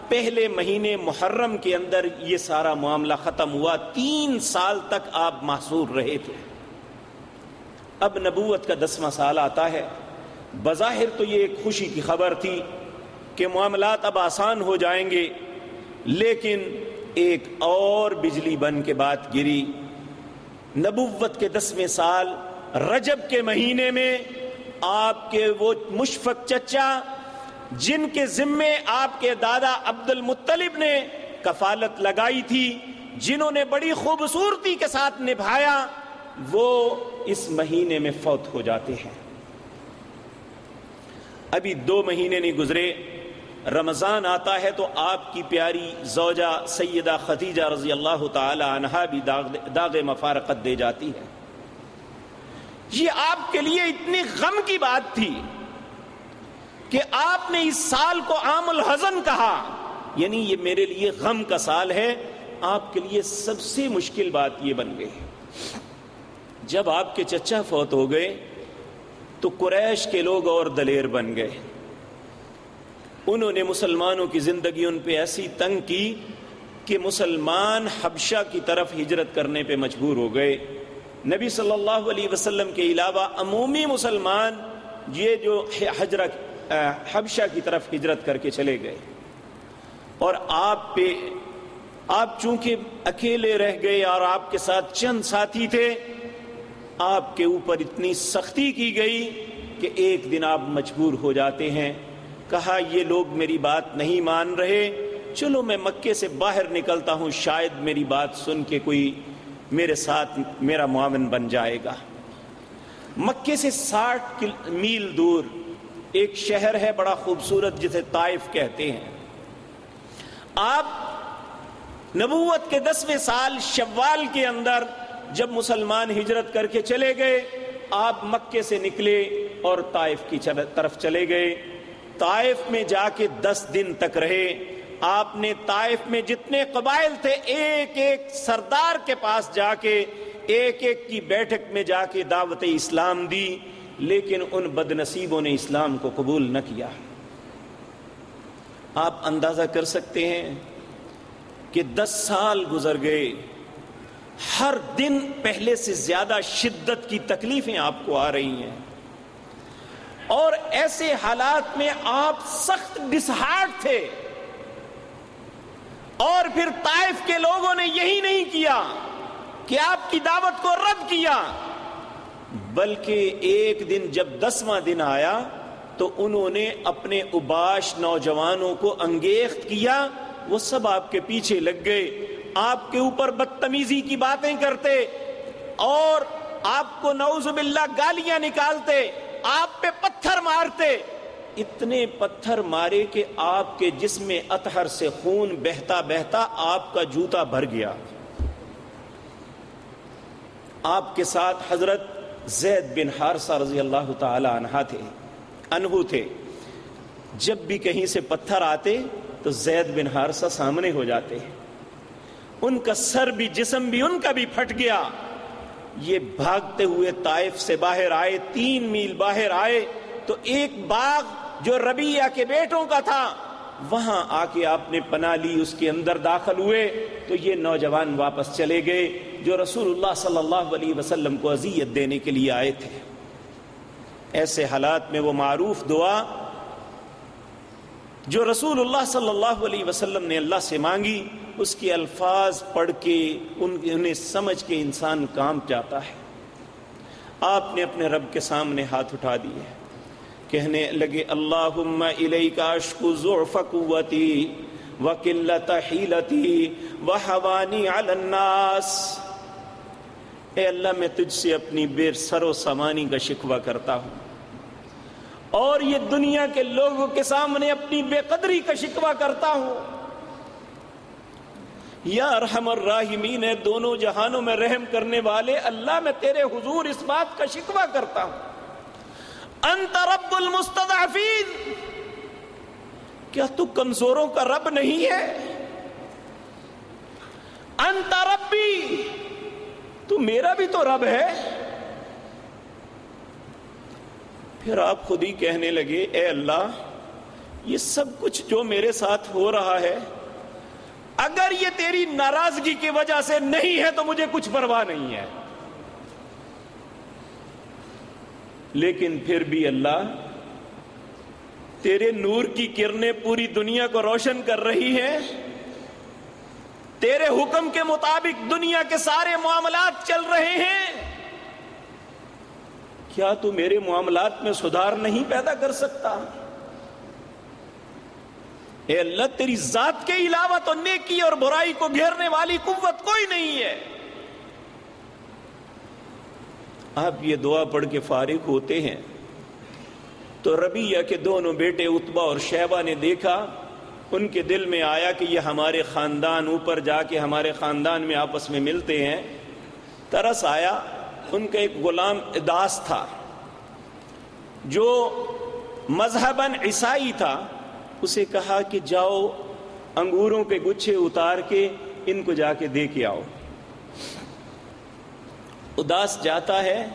پہلے مہینے محرم کے اندر یہ سارا معاملہ ختم ہوا تین سال تک آپ محصور رہے تھے۔ اب نبوت کا دسواں سال آتا ہے۔ بظاہر تو یہ ایک خوشی کی خبر تھی کہ معاملات اب آسان ہو جائیں گے، لیکن ایک اور بجلی بن کے بات گری۔ نبوت کے دسویں سال رجب کے مہینے میں آپ کے وہ مشفق چچا جن کے ذمے آپ کے دادا عبد المطلب نے کفالت لگائی تھی، جنہوں نے بڑی خوبصورتی کے ساتھ نبھایا، وہ اس مہینے میں فوت ہو جاتے ہیں۔ ابھی دو مہینے نہیں گزرے رمضان آتا ہے تو آپ کی پیاری زوجہ سیدہ خدیجہ رضی اللہ تعالی عنہا بھی داغ مفارقت دے جاتی ہے۔ یہ آپ کے لیے اتنی غم کی بات تھی کہ آپ نے اس سال کو عام الحزن کہا۔ یعنی یہ میرے لیے غم کا سال ہے۔ آپ کے لیے سب سے مشکل بات یہ بن گئی۔ جب آپ کے چچا فوت ہو گئے تو قریش کے لوگ اور دلیر بن گئے۔ انہوں نے مسلمانوں کی زندگی ان پہ ایسی تنگ کی کہ مسلمان حبشہ کی طرف ہجرت کرنے پہ مجبور ہو گئے۔ نبی صلی اللہ علیہ وسلم کے علاوہ عمومی مسلمان یہ جو حجرت حبشہ کی طرف ہجرت کر کے چلے گئے۔ اور آپ پہ، آپ چونکہ اکیلے رہ گئے اور آپ کے ساتھ چند ساتھی تھے، آپ کے اوپر اتنی سختی کی گئی کہ ایک دن آپ مجبور ہو جاتے ہیں۔ کہا، یہ لوگ میری بات نہیں مان رہے۔ چلو میں مکے سے باہر نکلتا ہوں، شاید میری بات سن کے کوئی میرے ساتھ میرا معاون بن جائے گا۔ مکے سے ساٹھ میل دور ایک شہر ہے، بڑا خوبصورت، جسے طائف کہتے ہیں۔ آپ نبوت کے دسویں سال شوال کے اندر جب مسلمان ہجرت کر کے چلے گئے، آپ مکے سے نکلے اور طائف کی طرف چلے گئے۔ طائف میں جا کے دس دن تک رہے۔ آپ نے طائف میں جتنے قبائل تھے، ایک ایک سردار کے پاس جا کے، ایک ایک کی بیٹھک میں جا کے دعوت اسلام دی، لیکن ان بد نصیبوں نے اسلام کو قبول نہ کیا۔ آپ اندازہ کر سکتے ہیں کہ دس سال گزر گئے۔ ہر دن پہلے سے زیادہ شدت کی تکلیفیں آپ کو آ رہی ہیں۔ اور ایسے حالات میں آپ سخت ڈسہارٹ تھے۔ اور پھر طائف کے لوگوں نے یہی نہیں کیا کہ آپ کی دعوت کو رد کیا، بلکہ ایک دن جب دسواں دن آیا تو انہوں نے اپنے اباش نوجوانوں کو انگیخت کیا، وہ سب آپ کے پیچھے لگ گئے۔ آپ کے اوپر بدتمیزی کی باتیں کرتے اور آپ کو نعوذ باللہ گالیاں نکالتے۔ آپ پہ پتھر مارتے۔ اتنے پتھر مارے کہ آپ کے جسم اطہر سے خون بہتا بہتا آپ کا جوتا بھر گیا۔ آپ کے ساتھ حضرت زید بن ہارسا رضی اللہ تعالی عنہ تھے انہو تھے۔ جب بھی کہیں سے پتھر آتے تو زید بن ہارسا سامنے ہو جاتے۔ ان کا سر بھی، جسم بھی، ان کا بھی پھٹ گیا۔ یہ بھاگتے ہوئے طائف سے باہر آئے، تین میل باہر آئے، تو ایک باغ جو ربیہ کے بیٹوں کا تھا، وہاں آ کے آپ نے پناہ لی، اس کے اندر داخل ہوئے، تو یہ نوجوان واپس چلے گئے، جو رسول اللہ صلی اللہ علیہ وسلم کو اذیت دینے کے لیے آئے تھے۔ ایسے حالات میں وہ معروف دعا جو رسول اللہ صلی اللہ علیہ وسلم نے اللہ سے مانگی، اس کے الفاظ پڑھ کے ان، انہیں سمجھ کے انسان کام جاتا ہے۔ آپ نے اپنے رب کے سامنے ہاتھ اٹھا دیے۔ کہنے لگے اللہ کا اشک ضعف قوتی و قلت حیلتی و حوانی الناس. اے اللہ، میں تجھ سے اپنی بیر سر و سمانی کا شکوہ کرتا ہوں۔ اور یہ دنیا کے لوگوں کے سامنے اپنی بے قدری کا شکوہ کرتا ہوں۔ یا رحم الراحمین ہے دونوں جہانوں میں رحم کرنے والے، اللہ میں تیرے حضور اس بات کا شکوہ کرتا ہوں۔ انت رب المستضعفین۔ کیا تو کمزوروں کا رب نہیں ہے؟ انت ربی۔ تو میرا بھی تو رب ہے۔ پھر آپ خود ہی کہنے لگے، اے اللہ، یہ سب کچھ جو میرے ساتھ ہو رہا ہے، اگر یہ تیری ناراضگی کی وجہ سے نہیں ہے تو مجھے کچھ پرواہ نہیں ہے. لیکن پھر بھی اللہ، تیرے نور کی کرنیں پوری دنیا کو روشن کر رہی ہیں تیرے حکم کے مطابق دنیا کے سارے معاملات چل رہے ہیں کیا تو میرے معاملات میں سدھار نہیں پیدا کر سکتا؟ اے اللہ، تیری ذات کے علاوہ تو نیکی اور برائی کو گھیرنے والی قوت کوئی نہیں ہے۔ آپ یہ دعا پڑھ کے فارغ ہوتے ہیں۔ تو ربیہ کے دونوں بیٹے اتبا اور شہبہ نے دیکھا، ان کے دل میں آیا کہ یہ ہمارے خاندان، اوپر جا کے ہمارے خاندان میں آپس میں ملتے ہیں۔ ترس آیا ان کا ایک غلام اداس تھا، جو مذہباً عیسائی تھا، اسے کہا کہ جاؤ انگوروں کے گچھے اتار کے ان کو جا کے دے کے آؤ۔ اداس جاتا ہے،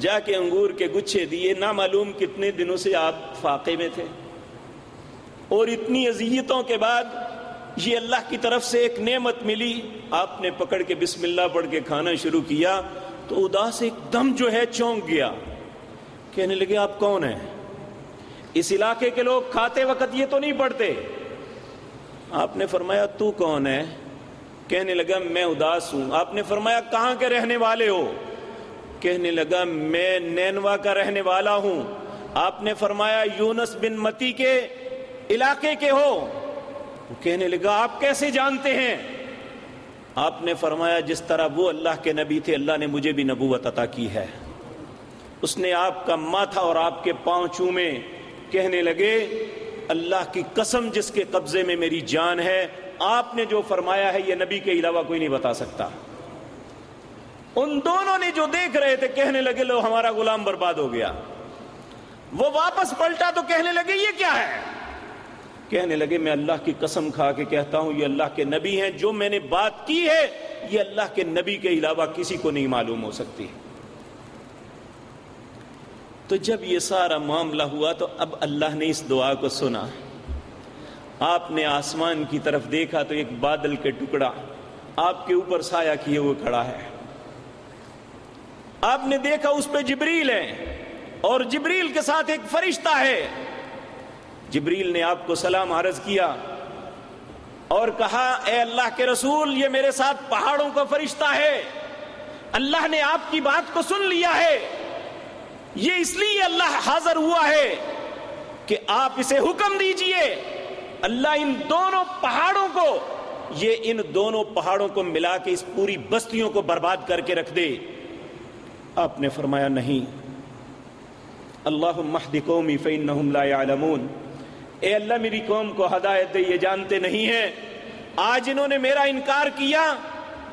جا کے انگور کے گچھے دیے نہ معلوم کتنے دنوں سے آپ فاقے میں تھے۔ اور اتنی اذیتوں کے بعد یہ اللہ کی طرف سے ایک نعمت ملی۔ آپ نے پکڑ کے بسم اللہ پڑھ کے کھانا شروع کیا۔ تو اداس ایک دم جو ہے چونک گیا۔ کہنے لگے، آپ کون ہیں؟ اس علاقے کے لوگ کھاتے وقت یہ تو نہیں پڑھتے۔ آپ نے فرمایا، تو کون ہے؟ کہنے لگا، میں اداس ہوں۔ آپ نے فرمایا، کہاں کے رہنے والے ہو؟ کہنے لگا، میں نینوا کا رہنے والا ہوں۔ آپ نے فرمایا، یونس بن متی کے علاقے کے ہو۔ کہنے لگا، آپ کیسے جانتے ہیں؟ آپ نے فرمایا جس طرح وہ اللہ کے نبی تھے، اللہ نے مجھے بھی نبوت عطا کی ہے۔ اس نے آپ کا ماتھا اور آپ کے پاؤں چومے، کہنے لگے، اللہ کی قسم جس کے قبضے میں میری جان ہے، آپ نے جو فرمایا ہے، یہ نبی کے علاوہ کوئی نہیں بتا سکتا۔ ان دونوں نے جو دیکھ رہے تھے، کہنے لگے، لو ہمارا غلام برباد ہو گیا۔ وہ واپس پلٹا تو کہنے لگے، یہ کیا ہے؟ کہنے لگے، میں اللہ کی قسم کھا کے کہتا ہوں، یہ اللہ کے نبی ہیں، جو میں نے بات کی ہے، یہ اللہ کے نبی کے علاوہ کسی کو نہیں معلوم ہو سکتی. تو جب یہ سارا معاملہ ہوا تو اب اللہ نے اس دعا کو سنا۔ آپ نے آسمان کی طرف دیکھا تو ایک بادل کے ٹکڑا آپ کے اوپر سایہ کیے ہوئے کھڑا ہے۔ آپ نے دیکھا اس پہ جبریل ہے اور جبریل کے ساتھ ایک فرشتہ ہے۔ جبریل نے آپ کو سلام عرض کیا اور کہا، اے اللہ کے رسول، یہ میرے ساتھ پہاڑوں کا فرشتہ ہے۔ اللہ نے آپ کی بات کو سن لیا ہے۔ یہ اس لیے اللہ حاضر ہوا ہے کہ آپ اسے حکم دیجیے۔ اللہ ان دونوں پہاڑوں کو، یہ ان دونوں پہاڑوں کو ملا کے اس پوری بستیوں کو برباد کر کے رکھ دے۔ آپ نے فرمایا، نہیں۔ اللہ مہد قومی فینہم لا يعلمون اے اللہ میری قوم کو ہدایت دے، یہ جانتے نہیں ہیں۔ آج انہوں نے میرا انکار کیا،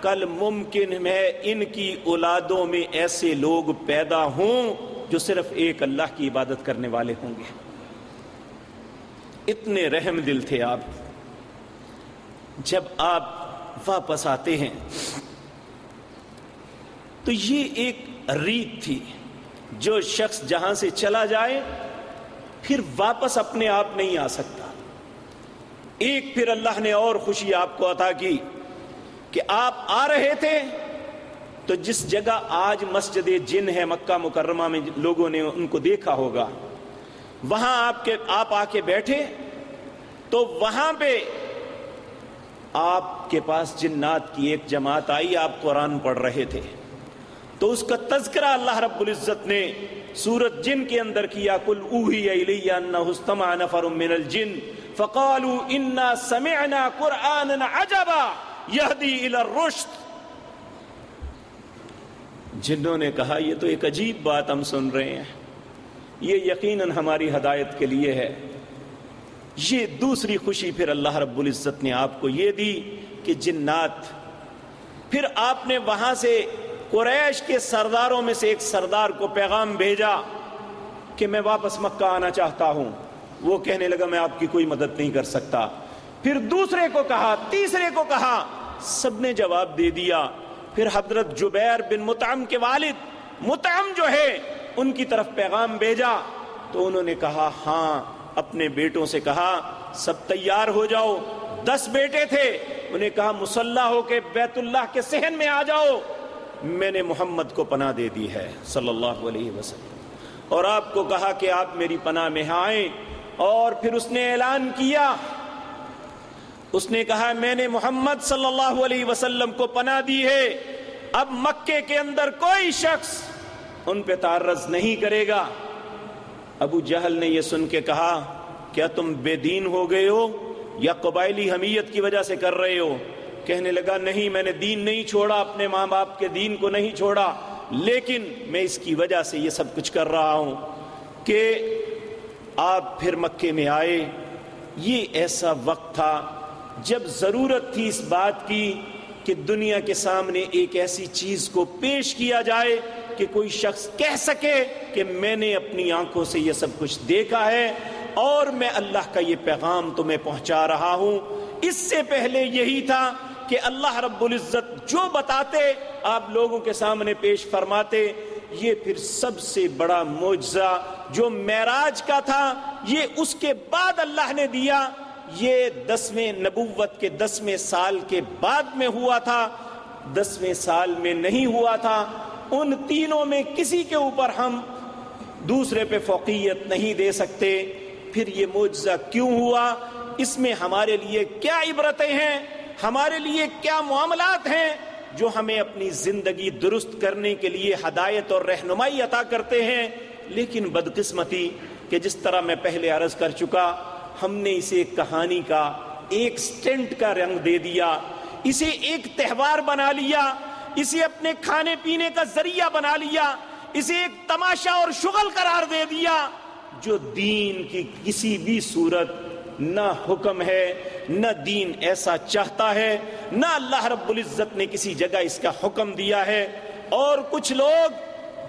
کل ممکن ہے ان کی اولادوں میں ایسے لوگ پیدا ہوں جو صرف ایک اللہ کی عبادت کرنے والے ہوں گے۔ اتنے رحم دل تھے آپ۔ جب آپ واپس آتے ہیں، تو یہ ایک ریت تھی جو شخص جہاں سے چلا جائے پھر واپس اپنے آپ نہیں آ سکتا۔ ایک پھر اللہ نے اور خوشی آپ کو عطا کی کہ آپ آ رہے تھے۔ تو جس جگہ آج مسجد جن ہے مکہ مکرمہ میں لوگوں نے ان کو دیکھا ہوگا، وہاں آپ کے، آپ آ کے بیٹھے۔ تو وہاں پہ آپ کے پاس جنات کی ایک جماعت آئی، آپ قرآن پڑھ رہے تھے۔ تو اس کا تذکرہ اللہ رب العزت نے سورت جن کے اندر کیا کل اوہی الیہ انہ استمع نفر من الجن، فقالوا انا سمعنا قرآنا عجبا، یہدی الى الرشد۔ جنہوں نے کہا، یہ تو ایک عجیب بات ہم سن رہے ہیں، یہ یقیناً ہماری ہدایت کے لیے ہے۔ یہ دوسری خوشی پھر اللہ رب العزت نے آپ کو یہ دی کے جنات، پھر آپ نے وہاں سے قریش کے سرداروں میں سے ایک سردار کو پیغام بھیجا کہ میں واپس مکہ آنا چاہتا ہوں۔ وہ کہنے لگا، میں آپ کی کوئی مدد نہیں کر سکتا۔ پھر دوسرے کو کہا، تیسرے کو کہا، سب نے جواب دے دیا۔ پھر حضرت جبیر بن متعم کے والد متعم جو ہے، ان کی طرف پیغام بھیجا۔ تو انہوں نے کہا ہاں اپنے بیٹوں سے کہا، سب تیار ہو جاؤ۔ دس بیٹے تھے۔ انہیں کہا، مسلح ہو کے بیت اللہ کے سہن میں آ جاؤ۔ میں نے محمد کو پناہ دے دی ہے، صلی اللہ علیہ وسلم۔ اور آپ کو کہا کہ آپ میری پناہ میں آئیں۔ اور پھر اس نے اعلان کیا۔ اس نے کہا، میں نے محمد صلی اللہ علیہ وسلم کو پناہ دی ہے۔ اب مکے کے اندر کوئی شخص ان پہ تعرض نہیں کرے گا۔ ابو جہل نے یہ سن کے کہا، کیا تم بے دین ہو گئے ہو؟ یا قبائلی حمیت کی وجہ سے کر رہے ہو؟ کہنے لگا، نہیں، میں نے دین نہیں چھوڑا، اپنے ماں باپ کے دین کو نہیں چھوڑا، لیکن میں اس کی وجہ سے یہ سب کچھ کر رہا ہوں کہ آپ پھر مکے میں آئے. یہ ایسا وقت تھا جب ضرورت تھی اس بات کی کہ دنیا کے سامنے ایک ایسی چیز کو پیش کیا جائے کہ کوئی شخص کہہ سکے کہ میں نے اپنی آنکھوں سے یہ سب کچھ دیکھا ہے اور میں اللہ کا یہ پیغام تمہیں پہنچا رہا ہوں۔ اس سے پہلے یہی تھا کہ اللہ رب العزت جو بتاتے آپ لوگوں کے سامنے پیش فرماتے، یہ پھر سب سے بڑا معجزہ جو معراج کا تھا، یہ اس کے بعد اللہ نے دیا۔ یہ دسویں نبوت کے دسویں سال کے بعد میں ہوا تھا۔ دسویں سال میں نہیں ہوا تھا۔ ان تینوں میں کسی کے اوپر ہم دوسرے پہ فوقیت نہیں دے سکتے۔ پھر یہ معجزہ کیوں ہوا؟ اس میں ہمارے لیے کیا عبرتیں ہیں؟ ہمارے لیے کیا معاملات ہیں جو ہمیں اپنی زندگی درست کرنے کے لیے ہدایت اور رہنمائی عطا کرتے ہیں؟ لیکن بدقسمتی کہ جس طرح میں پہلے عرض کر چکا، ہم نے اسے کہانی کا، ایک سٹنٹ کا رنگ دے دیا، اسے ایک تہوار بنا لیا، اسے اپنے کھانے پینے کا ذریعہ بنا لیا، اسے ایک تماشا اور شغل قرار دے دیا، جو دین کی کسی بھی صورت نہ حکم ہے، نہ دین ایسا چاہتا ہے، نہ اللہ رب العزت نے کسی جگہ اس کا حکم دیا ہے۔ اور کچھ لوگ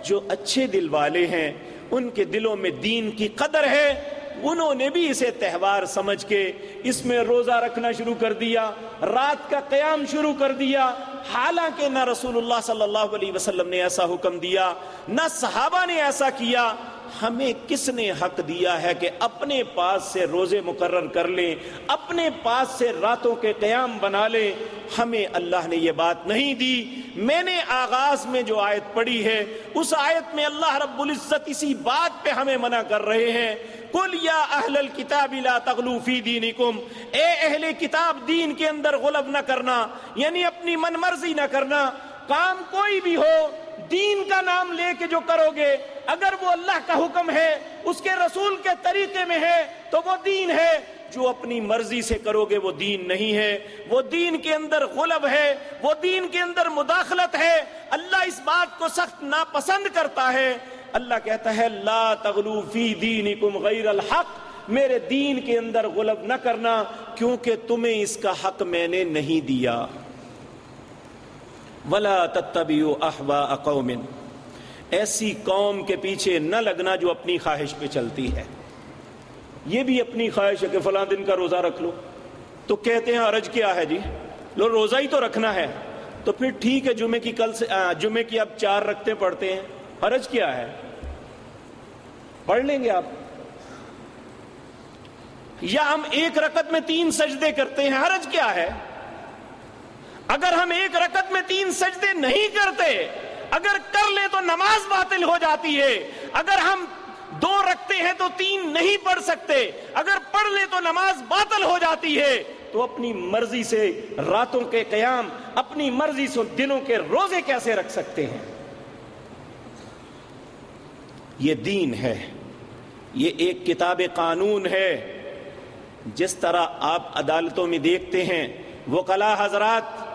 جو اچھے دل والے ہیں، ان کے دلوں میں دین کی قدر ہے، انہوں نے بھی اسے تہوار سمجھ کے اس میں روزہ رکھنا شروع کر دیا، رات کا قیام شروع کر دیا۔ حالانکہ نہ رسول اللہ صلی اللہ علیہ وسلم نے ایسا حکم دیا، نہ صحابہ نے ایسا کیا۔ ہمیں کس نے حق دیا ہے کہ اپنے پاس سے روزے مقرر کر لیں، اپنے پاس سے راتوں کے قیام بنا لیں؟ ہمیں اللہ نے یہ بات نہیں دی۔ میں نے آغاز میں جو آیت پڑھی ہے، اس آیت میں اللہ رب العزت اسی بات پہ ہمیں منع کر رہے ہیں۔ کل یا اہل الکتاب لا تغلو فی دینکم۔ اے اہل کتاب، دین کے اندر غلب نہ کرنا یعنی اپنی من مرضی نہ کرنا۔ کام کوئی بھی ہو دین کا نام لے کے جو کرو گے، اگر وہ اللہ کا حکم ہے، اس کے رسول کے طریقے میں ہے، تو وہ دین ہے۔ جو اپنی مرضی سے کرو گے، وہ دین نہیں ہے۔ وہ دین کے اندر غلب ہے، وہ دین کے اندر مداخلت ہے۔ اللہ اس بات کو سخت ناپسند کرتا ہے۔ اللہ کہتا ہے، لا تغلو فی دینکم غیر الحق۔ میرے دین کے اندر غلب نہ کرنا، کیونکہ تمہیں اس کا حق میں نے نہیں دیا۔ ولا تتبعوا احواء قوم۔ ایسی قوم کے پیچھے نہ لگنا جو اپنی خواہش پہ چلتی ہے۔ یہ بھی اپنی خواہش ہے کہ فلاں دن کا روزہ رکھ لو۔ تو کہتے ہیں حرج کیا ہے جی؟ لو روزہ ہی تو رکھنا ہے۔ تو پھر ٹھیک ہے جمعے کی کل سے جمعے کی اب چار رکھتے پڑھتے ہیں۔ حرج کیا ہے؟ پڑھ لیں گے آپ۔ یا ہم ایک رکت میں تین سجدے کرتے ہیں۔ حرج کیا ہے؟ اگر ہم ایک رکت میں تین سجدے نہیں کرتے، اگر کر لے تو نماز باطل ہو جاتی ہے۔ اگر ہم دو رکھتے ہیں تو تین نہیں پڑھ سکتے۔ اگر پڑھ لے تو نماز باطل ہو جاتی ہے۔ تو اپنی مرضی سے راتوں کے قیام، اپنی مرضی سے دنوں کے روزے کیسے رکھ سکتے ہیں؟ یہ دین ہے۔ یہ ایک کتاب قانون ہے۔ جس طرح آپ عدالتوں میں دیکھتے ہیں وہ کلا حضرات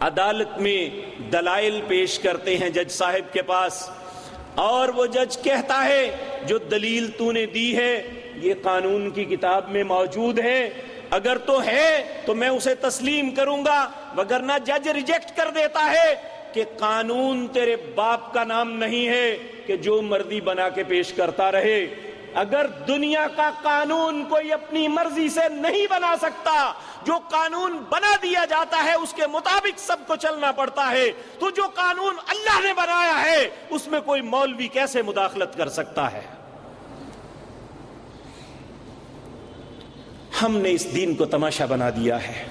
عدالت میں دلائل پیش کرتے ہیں جج صاحب کے پاس اور وہ جج کہتا ہے جو دلیل تو نے دی ہے، یہ قانون کی کتاب میں موجود ہے۔ اگر تو ہے تو میں اسے تسلیم کروں گا وگرنہ جج ریجیکٹ کر دیتا ہے کہ قانون تیرے باپ کا نام نہیں ہے کہ جو مرضی بنا کے پیش کرتا رہے۔ اگر دنیا کا قانون کوئی اپنی مرضی سے نہیں بنا سکتا، جو قانون بنا دیا جاتا ہے، اس کے مطابق سب کو چلنا پڑتا ہے۔ تو جو قانون اللہ نے بنایا ہے، اس میں کوئی مولوی کیسے مداخلت کر سکتا ہے؟ ہم نے اس دین کو تماشا بنا دیا ہے۔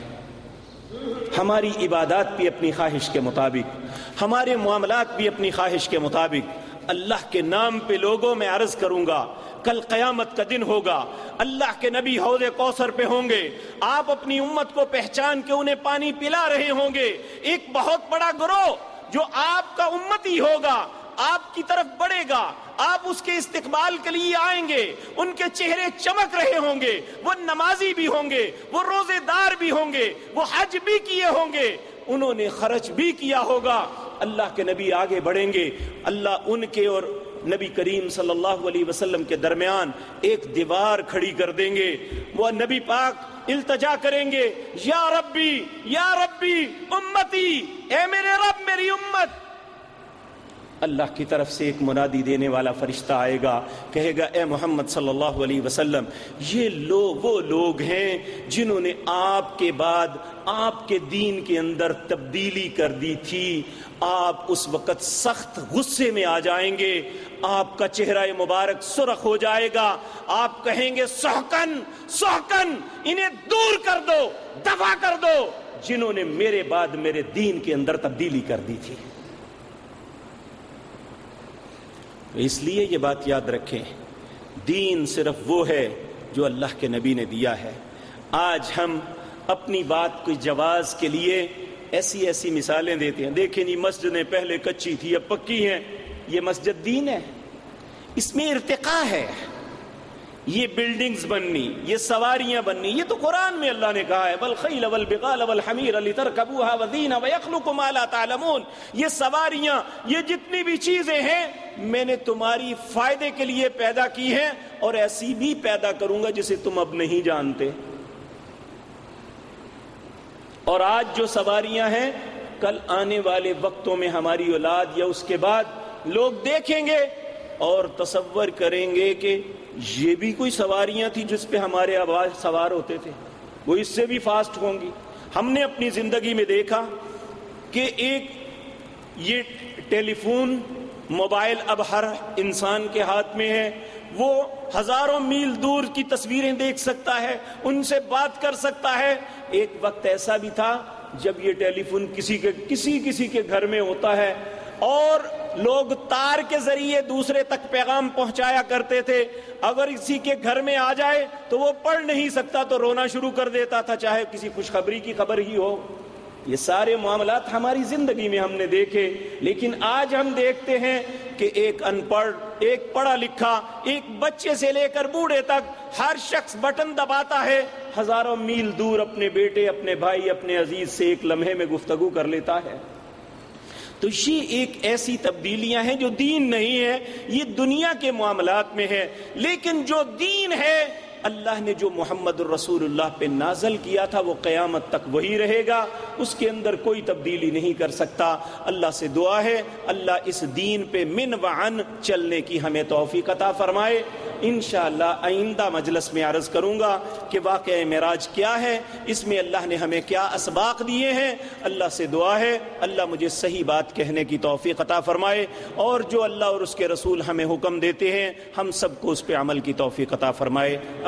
ہماری عبادات بھی اپنی خواہش کے مطابق، ہمارے معاملات بھی اپنی خواہش کے مطابق۔ اللہ کے نام پہ لوگوں میں عرض کروں گا، کل قیامت کا دن ہوگا، اللہ کے نبی حوض کوثر پہ ہوں گے۔ آپ اپنی امت کو پہچان کے انہیں پانی پلا رہے ہوں گے۔ ایک بہت بڑا گروہ جو آپ کا امتی ہوگا، آپ کی طرف بڑھے گا، آپ اس کے استقبال کے لیے آئیں گے۔ ان کے چہرے چمک رہے ہوں گے، وہ نمازی بھی ہوں گے، وہ روزے دار بھی ہوں گے، وہ حج بھی کیے ہوں گے۔ انہوں نے خرچ بھی کیا ہوگا۔ اللہ کے نبی آگے بڑھیں گے۔ اللہ ان کے اور نبی کریم صلی اللہ علیہ وسلم کے درمیان ایک دیوار کھڑی کر دیں گے۔ وہ نبی پاک التجا کریں گے۔ یا ربی یا ربی، امتی، اے میرے رب، میری امت اللہ کی طرف سے ایک منادی دینے والا فرشتہ آئے گا، کہے گا، اے محمد صلی اللہ علیہ وسلم، یہ لوگ وہ لوگ ہیں جنہوں نے آپ کے بعد آپ کے دین کے اندر تبدیلی کر دی تھی۔ آپ اس وقت سخت غصے میں آ جائیں گے، آپ کا چہرہ مبارک سرخ ہو جائے گا۔ آپ کہیں گے، سہکن سہکن، انہیں دور کر دو دفع کر دو۔ جنہوں نے میرے بعد میرے دین کے اندر تبدیلی کر دی تھی۔ اس لیے یہ بات یاد رکھیں، دین صرف وہ ہے جو اللہ کے نبی نے دیا ہے۔ آج ہم اپنی بات کو جواز کے لیے ایسی ایسی مثالیں دیتے ہیں۔ دیکھیں جی مسجدیں پہلے کچی تھی، اب پکی ہیں۔ یہ مسجد دین ہے۔ اس میں ارتقا ہے۔ یہ بلڈنگز بننی، یہ سواریاں بننی، یہ تو قرآن میں اللہ نے کہا ہے بالخیل والبغال والحمیر لترکبوها وذین ویخلق ما لا تعلمون. یہ سواریاں، یہ جتنی بھی چیزیں ہیں، میں نے تمہاری فائدے کے لیے پیدا کی ہیں اور ایسی بھی پیدا کروں گا جسے تم اب نہیں جانتے۔ اور آج جو سواریاں ہیں، کل آنے والے وقتوں میں ہماری اولاد یا اس کے بعد لوگ دیکھیں گے اور تصور کریں گے کہ یہ بھی کوئی سواریاں تھیں جس پہ ہمارے آواز سوار ہوتے تھے۔ وہ اس سے بھی فاسٹ ہوں گی۔ ہم نے اپنی زندگی میں دیکھا کہ ایک یہ ٹیلی فون موبائل اب ہر انسان کے ہاتھ میں ہے۔ وہ ہزاروں میل دور کی تصویریں دیکھ سکتا ہے، ان سے بات کر سکتا ہے۔ ایک وقت ایسا بھی تھا جب یہ ٹیلی فون کسی کے، کسی کسی کے گھر میں ہوتا ہے اور لوگ تار کے ذریعے دوسرے تک پیغام پہنچایا کرتے تھے۔ اگر کسی کے گھر میں آ جائے تو وہ پڑھ نہیں سکتا، تو رونا شروع کر دیتا تھا، چاہے کسی خوشخبری کی خبر ہی ہو۔ یہ سارے معاملات ہماری زندگی میں ہم نے دیکھے۔ لیکن آج ہم دیکھتے ہیں کہ ایک ان پڑھ، ایک پڑھا لکھا، ایک بچے سے لے کر بوڑھے تک ہر شخص بٹن دباتا ہے۔ ہزاروں میل دور اپنے بیٹے، اپنے بھائی، اپنے عزیز سے ایک لمحے میں گفتگو کر لیتا ہے۔ تو یہ ایک ایسی تبدیلیاں ہیں جو دین نہیں ہے یہ دنیا کے معاملات میں ہے لیکن جو دین ہے اللہ نے جو محمد الرسول اللہ پہ نازل کیا تھا وہ قیامت تک وہی رہے گا۔ اس کے اندر کوئی تبدیلی نہیں کر سکتا۔ اللہ سے دعا ہے۔ اللہ اس دین پہ من وعن چلنے کی ہمیں توفیق عطا فرمائے۔ انشاءاللہ آئندہ مجلس میں عرض کروں گا کہ واقع معراج کیا ہے۔ اس میں اللہ نے ہمیں کیا اسباق دیے ہیں۔ اللہ سے دعا ہے۔ اللہ مجھے صحیح بات کہنے کی توفیق عطا فرمائے۔ اور جو اللہ اور اس کے رسول ہمیں حکم دیتے ہیں، ہم سب کو اس پہ عمل کی توفیق عطا فرمائے۔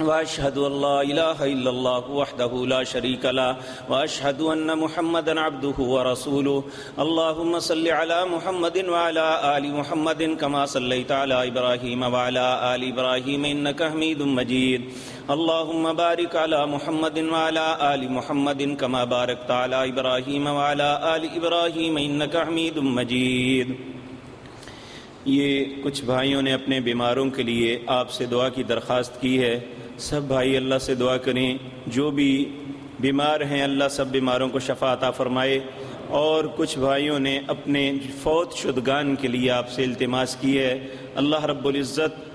واشهد ان لا اله الا الله وحده لا شريك له واشهد ان محمدا عبده ورسوله. اللهم صل على محمد وعلى ال محمد كما صليت على ابراهيم وعلى ال ابراهيم انك حميد مجيد. اللهم بارك على محمد وعلى ال محمد كما باركت على ابراهيم وعلى ال ابراهيم انك حميد مجيد. یہ کچھ بھائیوں نے اپنے بیماروں کے لیے آپ سے دعا کی درخواست کی ہے۔ سب بھائی اللہ سے دعا کریں، جو بھی بیمار ہیں، اللہ سب بیماروں کو شفا عطا فرمائے۔ اور کچھ بھائیوں نے اپنے فوت شدگان کے لیے آپ سے التماس کی ہے۔ اللہ رب العزت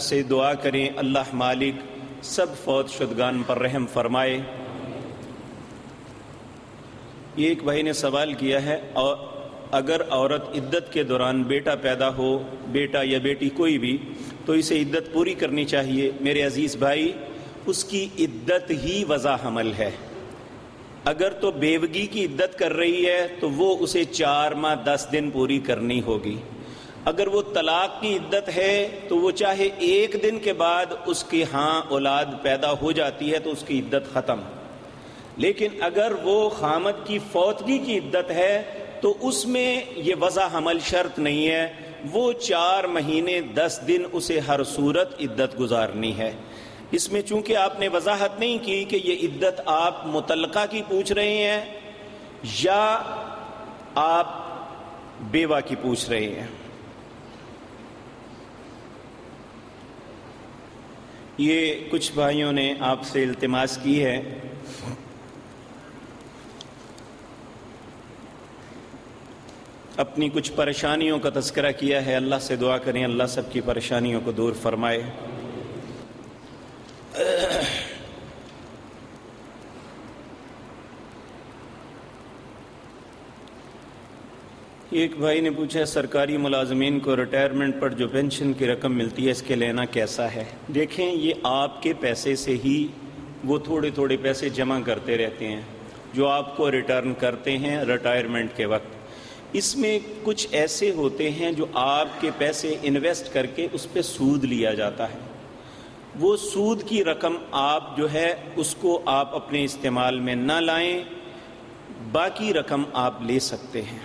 سے دعا کریں، اللہ مالک سب فوت شدگان پر رحم فرمائے۔ یہ ایک بھائی نے سوال کیا ہے اور اگر عورت عدت کے دوران بیٹا پیدا ہو، بیٹا یا بیٹی کوئی بھی تو اسے عدت پوری کرنی چاہیے میرے عزیز بھائی، اس کی عدت ہی وضع حمل ہے۔ اگر تو بیوگی کی عدت کر رہی ہے تو وہ اسے چار ماہ دس دن پوری کرنی ہوگی۔ اگر وہ طلاق کی عدت ہے تو وہ چاہے ایک دن کے بعد اس کی ہاں اولاد پیدا ہو جاتی ہے تو اس کی عدت ختم۔ لیکن اگر وہ خامد کی فوتگی کی عدت ہے تو اس میں یہ وضع حمل شرط نہیں ہے۔ وہ چار مہینے دس دن اسے ہر صورت عدت گزارنی ہے۔ اس میں چونکہ آپ نے وضاحت نہیں کی کہ یہ عدت آپ متعلقہ کی پوچھ رہے ہیں یا آپ بیوہ کی پوچھ رہے ہیں۔ یہ کچھ بھائیوں نے آپ سے التماس کی ہے۔ اپنی کچھ پریشانیوں کا تذکرہ کیا ہے۔ اللہ سے دعا کریں، اللہ سب کی پریشانیوں کو دور فرمائے۔ ایک بھائی نے پوچھا، سرکاری ملازمین کو ریٹائرمنٹ پر جو پینشن کی رقم ملتی ہے، اس کے لینا کیسا ہے؟ دیکھیں، یہ آپ کے پیسے سے ہی وہ تھوڑے تھوڑے پیسے جمع کرتے رہتے ہیں۔ جو آپ کو ریٹرن کرتے ہیں ریٹائرمنٹ کے وقت۔ اس میں کچھ ایسے ہوتے ہیں جو آپ کے پیسے انویسٹ کر کے اس پہ سود لیا جاتا ہے۔ وہ سود کی رقم آپ جو ہے اس کو آپ اپنے استعمال میں نہ لائیں، باقی رقم آپ لے سکتے ہیں۔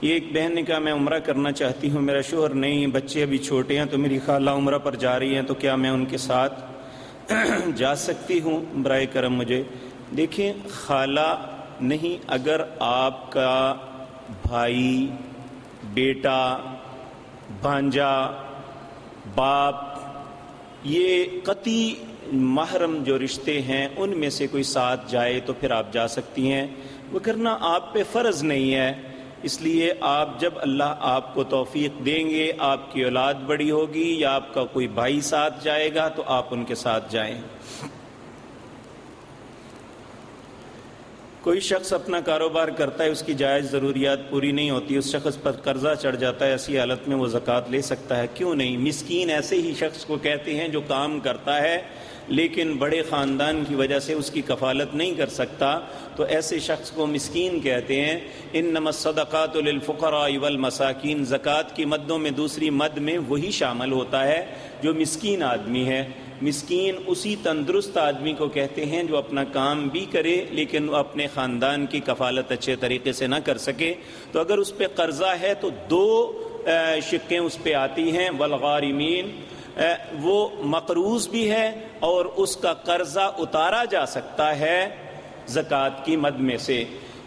یہ ایک بہن نے کہا، میں عمرہ کرنا چاہتی ہوں، میرا شوہر نہیں، بچے ابھی چھوٹے ہیں تو میری خالہ عمرہ پر جا رہی ہیں، تو کیا میں ان کے ساتھ جا سکتی ہوں برائے کرم مجھے۔ دیکھیں، خالہ نہیں، اگر آپ کا بھائی، بیٹا، بھانجا، باپ، یہ قطعی محرم جو رشتے ہیں، ان میں سے کوئی ساتھ جائے تو پھر آپ جا سکتی ہیں۔ وہ کرنا آپ پہ فرض نہیں ہے۔ اس لیے آپ جب اللہ آپ کو توفیق دیں گے، آپ کی اولاد بڑی ہوگی یا آپ کا کوئی بھائی ساتھ جائے گا، تو آپ ان کے ساتھ جائیں۔ کوئی شخص اپنا کاروبار کرتا ہے، اس کی جائز ضروریات پوری نہیں ہوتی، اس شخص پر قرضہ چڑھ جاتا ہے، ایسی حالت میں وہ زکوٰۃ لے سکتا ہے۔ کیوں نہیں؟ مسکین ایسے ہی شخص کو کہتے ہیں جو کام کرتا ہے لیکن بڑے خاندان کی وجہ سے اس کی کفالت نہیں کر سکتا، تو ایسے شخص کو مسکین کہتے ہیں ان نمت صدقات الفقرا والمساکین زکوٰۃ کی مدوں میں دوسری مد میں وہی شامل ہوتا ہے جو مسکین آدمی ہے۔ مسکین اسی تندرست آدمی کو کہتے ہیں جو اپنا کام بھی کرے لیکن وہ اپنے خاندان کی کفالت اچھے طریقے سے نہ کر سکے۔ تو اگر اس پہ قرضہ ہے تو دو شکیں اس پہ آتی ہیں، والغارمین وہ مقروض بھی ہے اور اس کا قرضہ اتارا جا سکتا ہے زکوٰۃ کی مد میں سے۔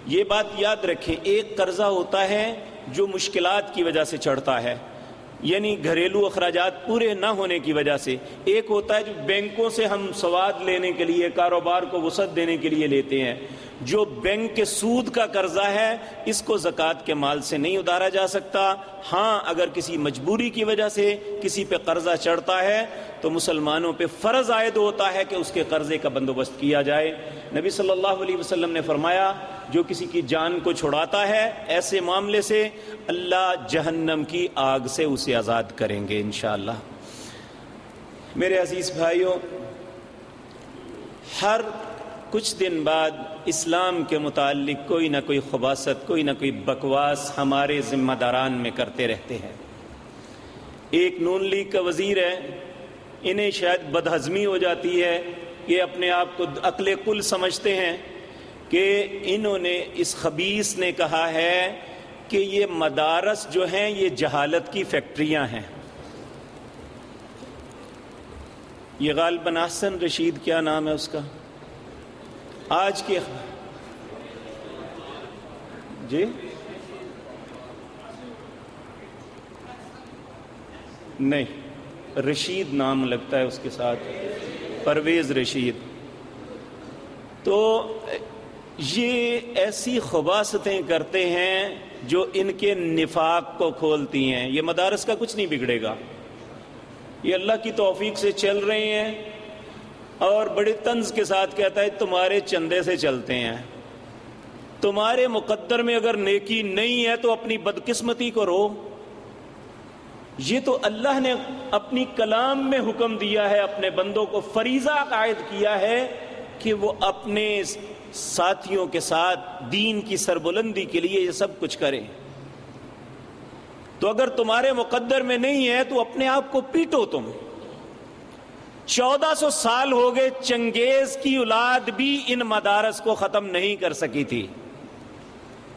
یہ بات یاد رکھیں، ایک قرضہ ہوتا ہے جو مشکلات کی وجہ سے چڑھتا ہے۔ یعنی گھریلو اخراجات پورے نہ ہونے کی وجہ سے۔ ایک ہوتا ہے جو بینکوں سے ہم سواد لینے کے لیے، کاروبار کو وسعت دینے کے لیے لیتے ہیں۔ جو بینک کے سود کا قرضہ ہے، اس کو زکوٰۃ کے مال سے نہیں اتارا جا سکتا۔ ہاں اگر کسی مجبوری کی وجہ سے کسی پہ قرضہ چڑھتا ہے، تو مسلمانوں پہ فرض عائد ہوتا ہے کہ اس کے قرضے کا بندوبست کیا جائے۔ نبی صلی اللہ علیہ وسلم نے فرمایا، جو کسی کی جان کو چھڑاتا ہے، ایسے معاملے سے اللہ جہنم کی آگ سے اسے آزاد کریں گے، انشاءاللہ۔ میرے عزیز بھائیوں، ہر کچھ دن بعد اسلام کے متعلق کوئی نہ کوئی خباست، کوئی نہ کوئی بکواس ہمارے ذمہ داران میں کرتے رہتے ہیں۔ ایک نون لیگ کا وزیر ہے، انہیں شاید بدہضمی ہو جاتی ہے۔ یہ اپنے آپ کو عقل کل سمجھتے ہیں کہ انہوں نے اس خبیص نے کہا ہے کہ یہ مدارس جو ہیں، یہ جہالت کی فیکٹریاں ہیں۔ یہ غالباً احسن رشید کیا نام ہے اس کا؟ آج کی جی؟ نہیں، رشید نام لگتا ہے اس کے ساتھ، پرویز رشید۔ تو یہ ایسی خباستیں کرتے ہیں جو ان کے نفاق کو کھولتی ہیں۔ یہ مدارس کا کچھ نہیں بگڑے گا۔ یہ اللہ کی توفیق سے چل رہے ہیں۔ اور بڑے طنز کے ساتھ کہتا ہے تمہارے چندے سے چلتے ہیں۔ تمہارے مقدر میں اگر نیکی نہیں ہے تو اپنی بدقسمتی کو رو یہ تو اللہ نے اپنی کلام میں حکم دیا ہے، اپنے بندوں کو فریضہ قائد کیا ہے کہ وہ اپنے ساتھیوں کے ساتھ دین کی سربلندی کے لیے یہ سب کچھ کریں۔ تو اگر تمہارے مقدر میں نہیں ہے تو اپنے آپ کو پیٹو تم۔ چودہ سو سال ہو گئے چنگیز کی اولاد بھی ان مدارس کو ختم نہیں کر سکی تھی۔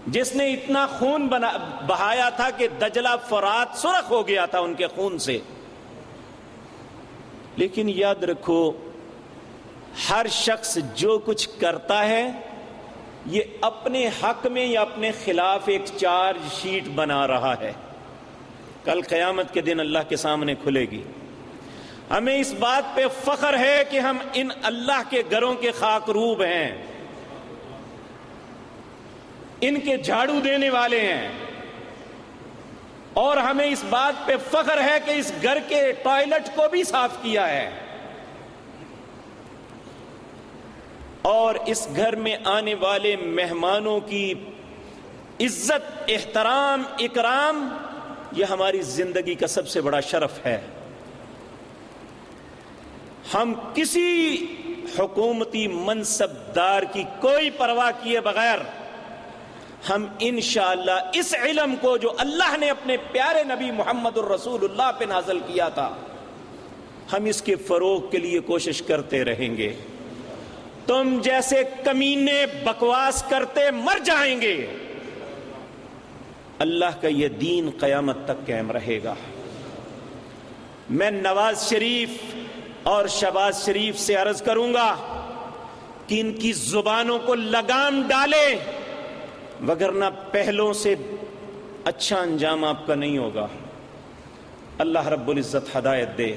جس نے اتنا خون بنا، بہایا تھا کہ دجلہ فرات سرخ ہو گیا تھا ان کے خون سے۔ لیکن یاد رکھو، ہر شخص جو کچھ کرتا ہے، یہ اپنے حق میں یا اپنے خلاف ایک چارج شیٹ بنا رہا ہے۔ کل قیامت کے دن اللہ کے سامنے کھلے گی۔ ہمیں اس بات پہ فخر ہے کہ ہم ان اللہ کے گھروں کے خاک روب ہیں۔ ان کے جھاڑو دینے والے ہیں۔ اور ہمیں اس بات پہ فخر ہے کہ اس گھر کے ٹوائلٹ کو بھی صاف کیا ہے۔ اور اس گھر میں آنے والے مہمانوں کی عزت، احترام، اکرام، یہ ہماری زندگی کا سب سے بڑا شرف ہے۔ ہم کسی حکومتی منصب دار کی کوئی پرواہ کیے بغیر ہم انشاءاللہ اس علم کو جو اللہ نے اپنے پیارے نبی محمد الرسول اللہ پہ نازل کیا تھا، ہم اس کے فروغ کے لیے کوشش کرتے رہیں گے۔ تم جیسے کمینے بکواس کرتے مر جائیں گے۔ اللہ کا یہ دین قیامت تک قائم رہے گا۔ میں نواز شریف اور شباز شریف سے عرض کروں گا کہ ان کی زبانوں کو لگام ڈالے وگرنہ پہلوں سے اچھا انجام آپ کا نہیں ہوگا۔ اللہ رب العزت ہدایت دے۔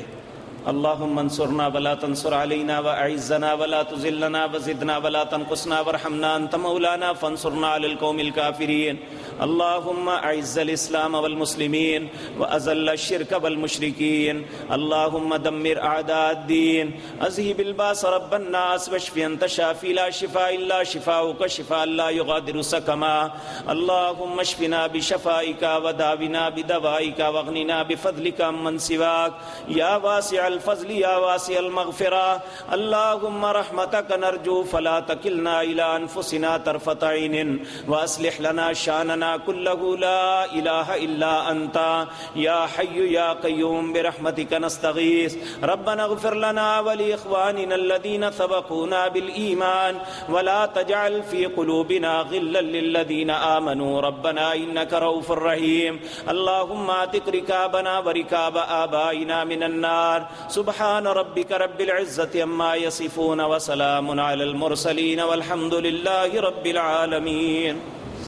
اللهم انصرنا ولا تنصر علينا واعزنا ولا تذلنا وزدنا ولا تنقصنا وارحمنا انت مولانا فانصرنا على القوم الكافرين اللهم اعز الاسلام والمسلمين واذل الشرك والمشركين اللهم دمر اعداء الدين اذهب الباس رب الناس واشف انت شافي لا شفاء الا شفاؤك شفاء لا يغادر سقما. اللهم اشفنا بشفائك وداونا بدوائك واغننا بفضلك من سواك يا واسع الفضل يا واسع المغفرة. اللهم رحمتك نرجو، فلا تكلنا إلى أنفسنا طرفة عين. وأصلح لنا شاننا كله، لا إله إلا أنت. يا حي يا قيوم، برحمتك نستغيث. ربنا اغفر لنا ولإخواننا الذين سبقونا بالإيمان. ولا تجعل في قلوبنا غلا للذين آمنوا. ربنا إنك رؤوف رحيم. اللهم اعتق ركابنا وركاب آبائنا من النار. سبحان ربك رب العزة عما يصفون وسلام على المرسلين والحمد لله رب العالمين.